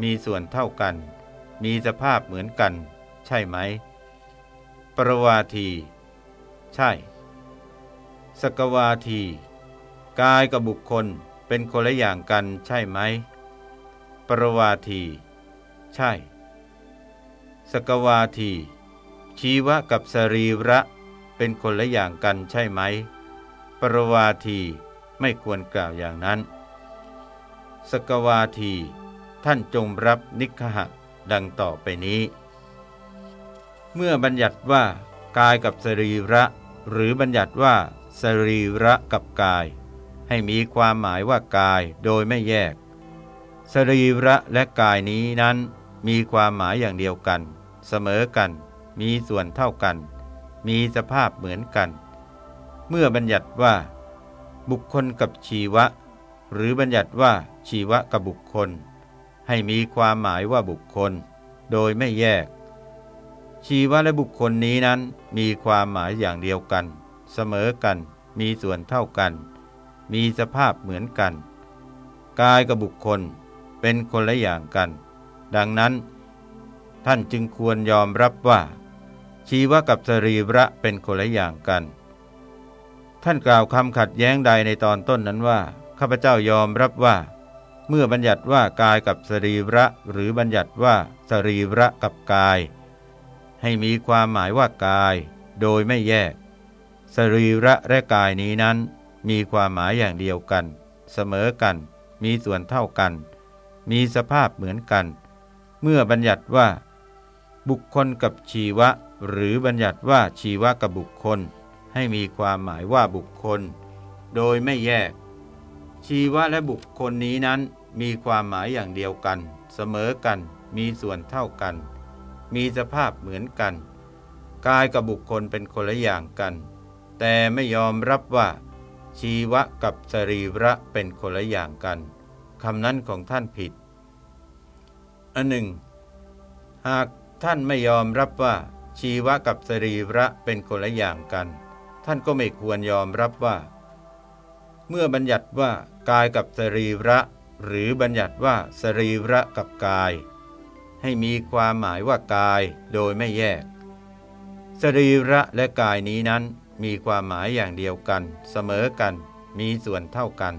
มีส่วนเท่ากัน มีสภาพเหมือนกัน ใช่ไหม ปรวาที ใช่ สกวาที กายกับบุคคลเป็นคนละอย่างกันใช่ไหม ปรวาที ใช่ สกวาที ชีวะกับสรีระเป็นคนละอย่างกันใช่ไหม ปรวาทีไม่ควรกล่าวอย่างนั้น สกวาที ท่านจงรับนิคหะดังต่อไปนี้ เมื่อบัญญัติว่ากายกับสรีระ หรือบัญญัติว่า สรีระกับกาย ให้มีความหมายว่ากายโดยไม่แยก สรีระและกายนี้นั้นมีความหมายอย่างเดียวกัน เสมอกัน มีส่วนเท่ากัน มีสภาพเหมือนกัน เมื่อบัญญัติว่า บุคคลกับชีวะ หรือบัญญัติว่าชีวะกับบุคคล ให้มีความหมายว่าบุคคล โดยไม่แยก ชีวะและบุคคลนี้นั้นมีความหมายอย่างเดียวกัน เสมอกัน มีส่วนเท่ากัน มีสภาพเหมือนกัน กายกับบุคคลเป็นคนละอย่างกัน ดังนั้น ท่านจึงควรยอมรับว่า ชีวะกับสรีระเป็นคนละอย่างกัน ท่านกล่าวคำขัดแย้งใดในตอนต้นนั้นว่า ข้าพเจ้ายอมรับว่า เมื่อบัญญัติว่ากายกับสรีระหรือบัญญัติว่าสรีระกับกาย ให้มีความหมายว่ากาย โดยไม่แยก สรีระและกายนี้นั้น มีความหมายอย่างเดียวกัน เสมอกัน มีส่วนเท่ากัน มีสภาพเหมือนกัน เมื่อบัญญัติว่า บุคคลกับชีวะ หรือบัญญัติว่าชีวะกับบุคคล ให้มีความหมายว่าบุคคล โดยไม่แยก ชีวะและบุคคลนี้นั้นมีความหมายอย่างเดียวกัน เสมอกัน มีส่วนเท่ากัน มีสภาพเหมือนกัน กายกับบุคคลเป็นคนละอย่างกัน แต่ไม่ยอมรับว่า ชีวะกับสรีระเป็นคนละอย่างกันคำนั้นของท่านผิดอันหนึ่ง หากท่านไม่ยอมรับว่า ชีวะกับสรีระเป็นคนละอย่างกัน ท่านก็ไม่ควรยอมรับว่า เมื่อบัญญัติว่า กายกับสรีระ หรือบัญญัติว่าสรีระกับกาย ให้มีความหมายว่ากายโดยไม่แยก สรีระและกายนี้นั้นมีความหมายอย่างเดียวกัน เสมอกัน มีส่วนเท่ากัน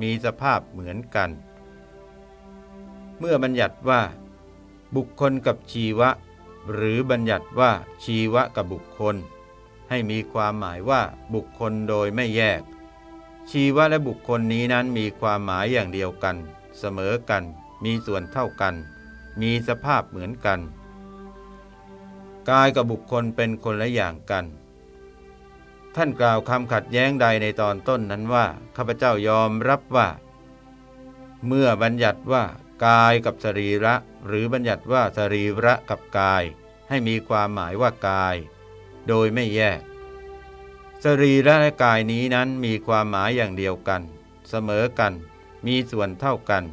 มีสภาพเหมือนกัน เมื่อบัญญัติว่า บุคคลกับชีวะ หรือบัญญัติว่าชีวะกับบุคคล ให้มีความหมายว่าบุคคลโดยไม่แยก ชีวะและบุคคลนี้นั้นมีความหมายอย่างเดียวกัน เสมอกัน มีส่วนเท่ากัน มีสภาพเหมือนกัน กายกับบุคคลเป็นคนละอย่างกัน ท่านกล่าวคำขัดแย้งใดในตอนต้นนั้นว่าข้าพเจ้ายอมรับว่า เมื่อบัญญัติว่ากายกับสรีระ หรือบัญญัติว่าสรีระกับกาย ให้มีความหมายว่ากาย โดยไม่แยก สรีระและกายนี้นั้นมีความหมายอย่างเดียวกัน เสมอกัน มีส่วนเท่ากัน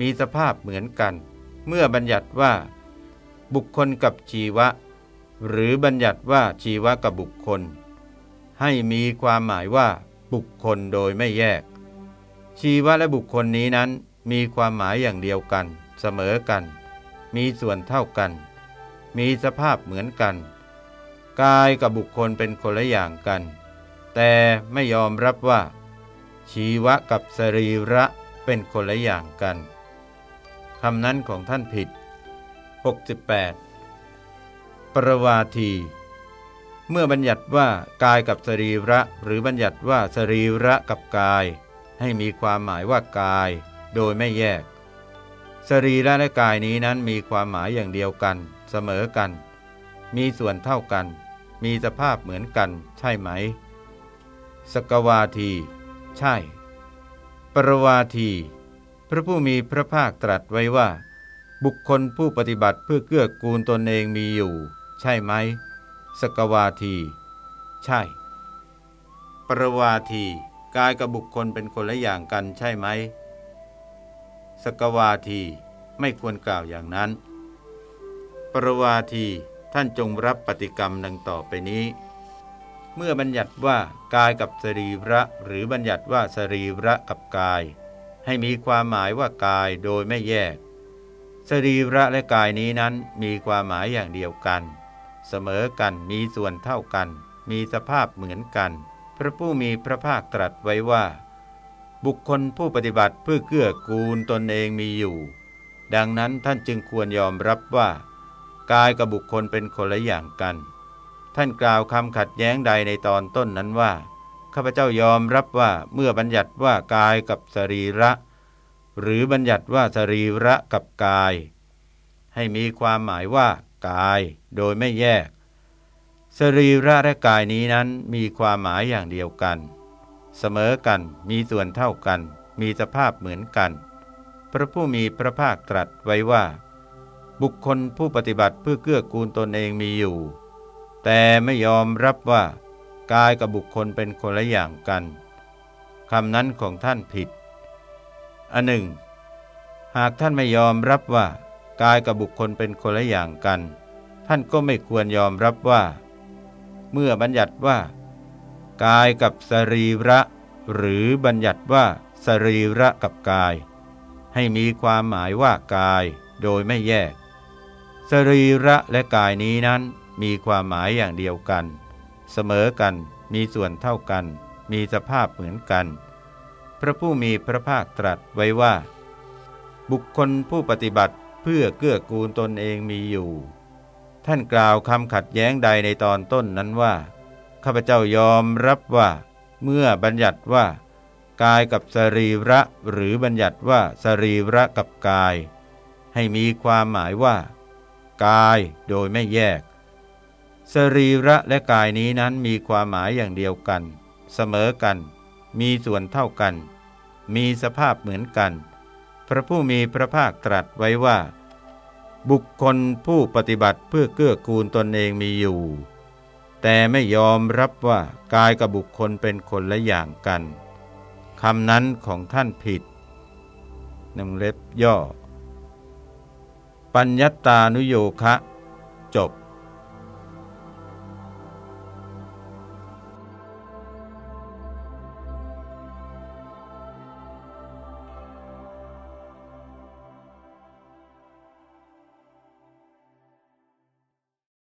มีสภาพเหมือนกัน เมื่อบัญญัติว่า บุคคลกับชีวะ หรือบัญญัติว่าชีวะกับบุคคล ให้มีความหมายว่า บุคคลโดยไม่แยก ชีวะและบุคคลนี้นั้นมีความหมายอย่างเดียวกัน เสมอกัน มีส่วนเท่ากัน มีสภาพเหมือนกัน กายกับบุคคลเป็นคนละอย่างกัน แต่ไม่ยอมรับว่า ชีวะกับสรีระเป็นคนละอย่างกันคำนั้นของท่านผิด 68 ปรวาที เมื่อบัญญัติว่ากายกับสรีระ หรือบัญญัติว่าสรีระกับกาย ให้มีความหมายว่ากาย โดยไม่แยก สรีระและกายนี้นั้นมีความหมายอย่างเดียวกัน เสมอกัน มีส่วนเท่ากัน มีสภาพเหมือนกันใช่ไหม สกวาที ใช่ ปรวาที พระผู้มีพระภาคตรัสไว้ว่า บุคคลผู้ปฏิบัติเพื่อเกื้อกูลตนเองมีอยู่ ใช่ไหม สกวาที ใช่ ปรวาที กายกับบุคคลเป็นคนละอย่างกันใช่ไหม สกวาที ไม่ควรกล่าวอย่างนั้น ปรวาที ท่านจงรับปฏิกรรมดังต่อไปนี้ เมื่อบัญญัติว่ากายกับสรีระหรือบัญญัติว่าสรีระกับกาย ให้มีความหมายว่ากายโดยไม่แยก สรีระและกายนี้นั้นมีความหมายอย่างเดียวกัน เสมอกันมีส่วนเท่ากัน มีสภาพเหมือนกัน พระผู้มีพระภาคตรัสไว้ว่า บุคคลผู้ปฏิบัติเพื่อเกื้อกูลตนเองมีอยู่ ดังนั้นท่านจึงควรยอมรับว่า กายกับบุคคลเป็นคนละอย่างกัน ท่านกล่าวคำขัดแย้งใดในตอนต้นนั้นว่าข้าพเจ้ายอมรับว่าเมื่อบัญญัติว่ากายกับสรีระ หรือบัญญัติว่าสรีระกับกาย ให้มีความหมายว่า กายโดยไม่แยก สรีระและกายนี้นั้นมีความหมายอย่างเดียวกัน เสมอกันมีส่วนเท่ากัน มีสภาพเหมือนกัน พระผู้มีพระภาคตรัสไว้ว่า บุคคลผู้ปฏิบัติเพื่อเกื้อกูลตนเองมีอยู่ แต่ไม่ยอมรับว่ากายกับบุคคลเป็นคนละอย่างกันคำนั้นของท่านผิดอันหนึ่ง หากท่านไม่ยอมรับว่ากายกับบุคคลเป็นคนละอย่างกัน ท่านก็ไม่ควรยอมรับว่า เมื่อบัญญัติว่า กายกับสรีระ หรือบัญญัติว่าสรีระกับกาย ให้มีความหมายว่ากายโดยไม่แยก สรีระและกายนี้นั้นมีความหมายอย่างเดียวกัน เสมอกันมีส่วนเท่ากัน มีสภาพเหมือนกัน พระผู้มีพระภาคตรัสไว้ว่า บุคคลผู้ปฏิบัติเพื่อเกื้อกูลตนเองมีอยู่ ท่านกล่าวคำขัดแย้งใดในตอนต้นนั้นว่าข้าพเจ้ายอมรับว่า เมื่อบัญญัติว่า กายกับสรีระหรือบัญญัติว่าสรีระกับกาย ให้มีความหมายว่า กายโดยไม่แยก สรีระและกายนี้นั้นมีความหมายอย่างเดียวกัน เสมอกัน มีส่วนเท่ากัน มีสภาพเหมือนกัน พระผู้มีพระภาคตรัสไว้ว่า บุคคลผู้ปฏิบัติเพื่อเกื้อกูลตนเองมีอยู่ แต่ไม่ยอมรับว่ากายกับบุคคลเป็นคนละอย่างกันคำนั้นของท่านผิดหนึ่งเล็บย่อ ปัญญตานุโยคะ จบ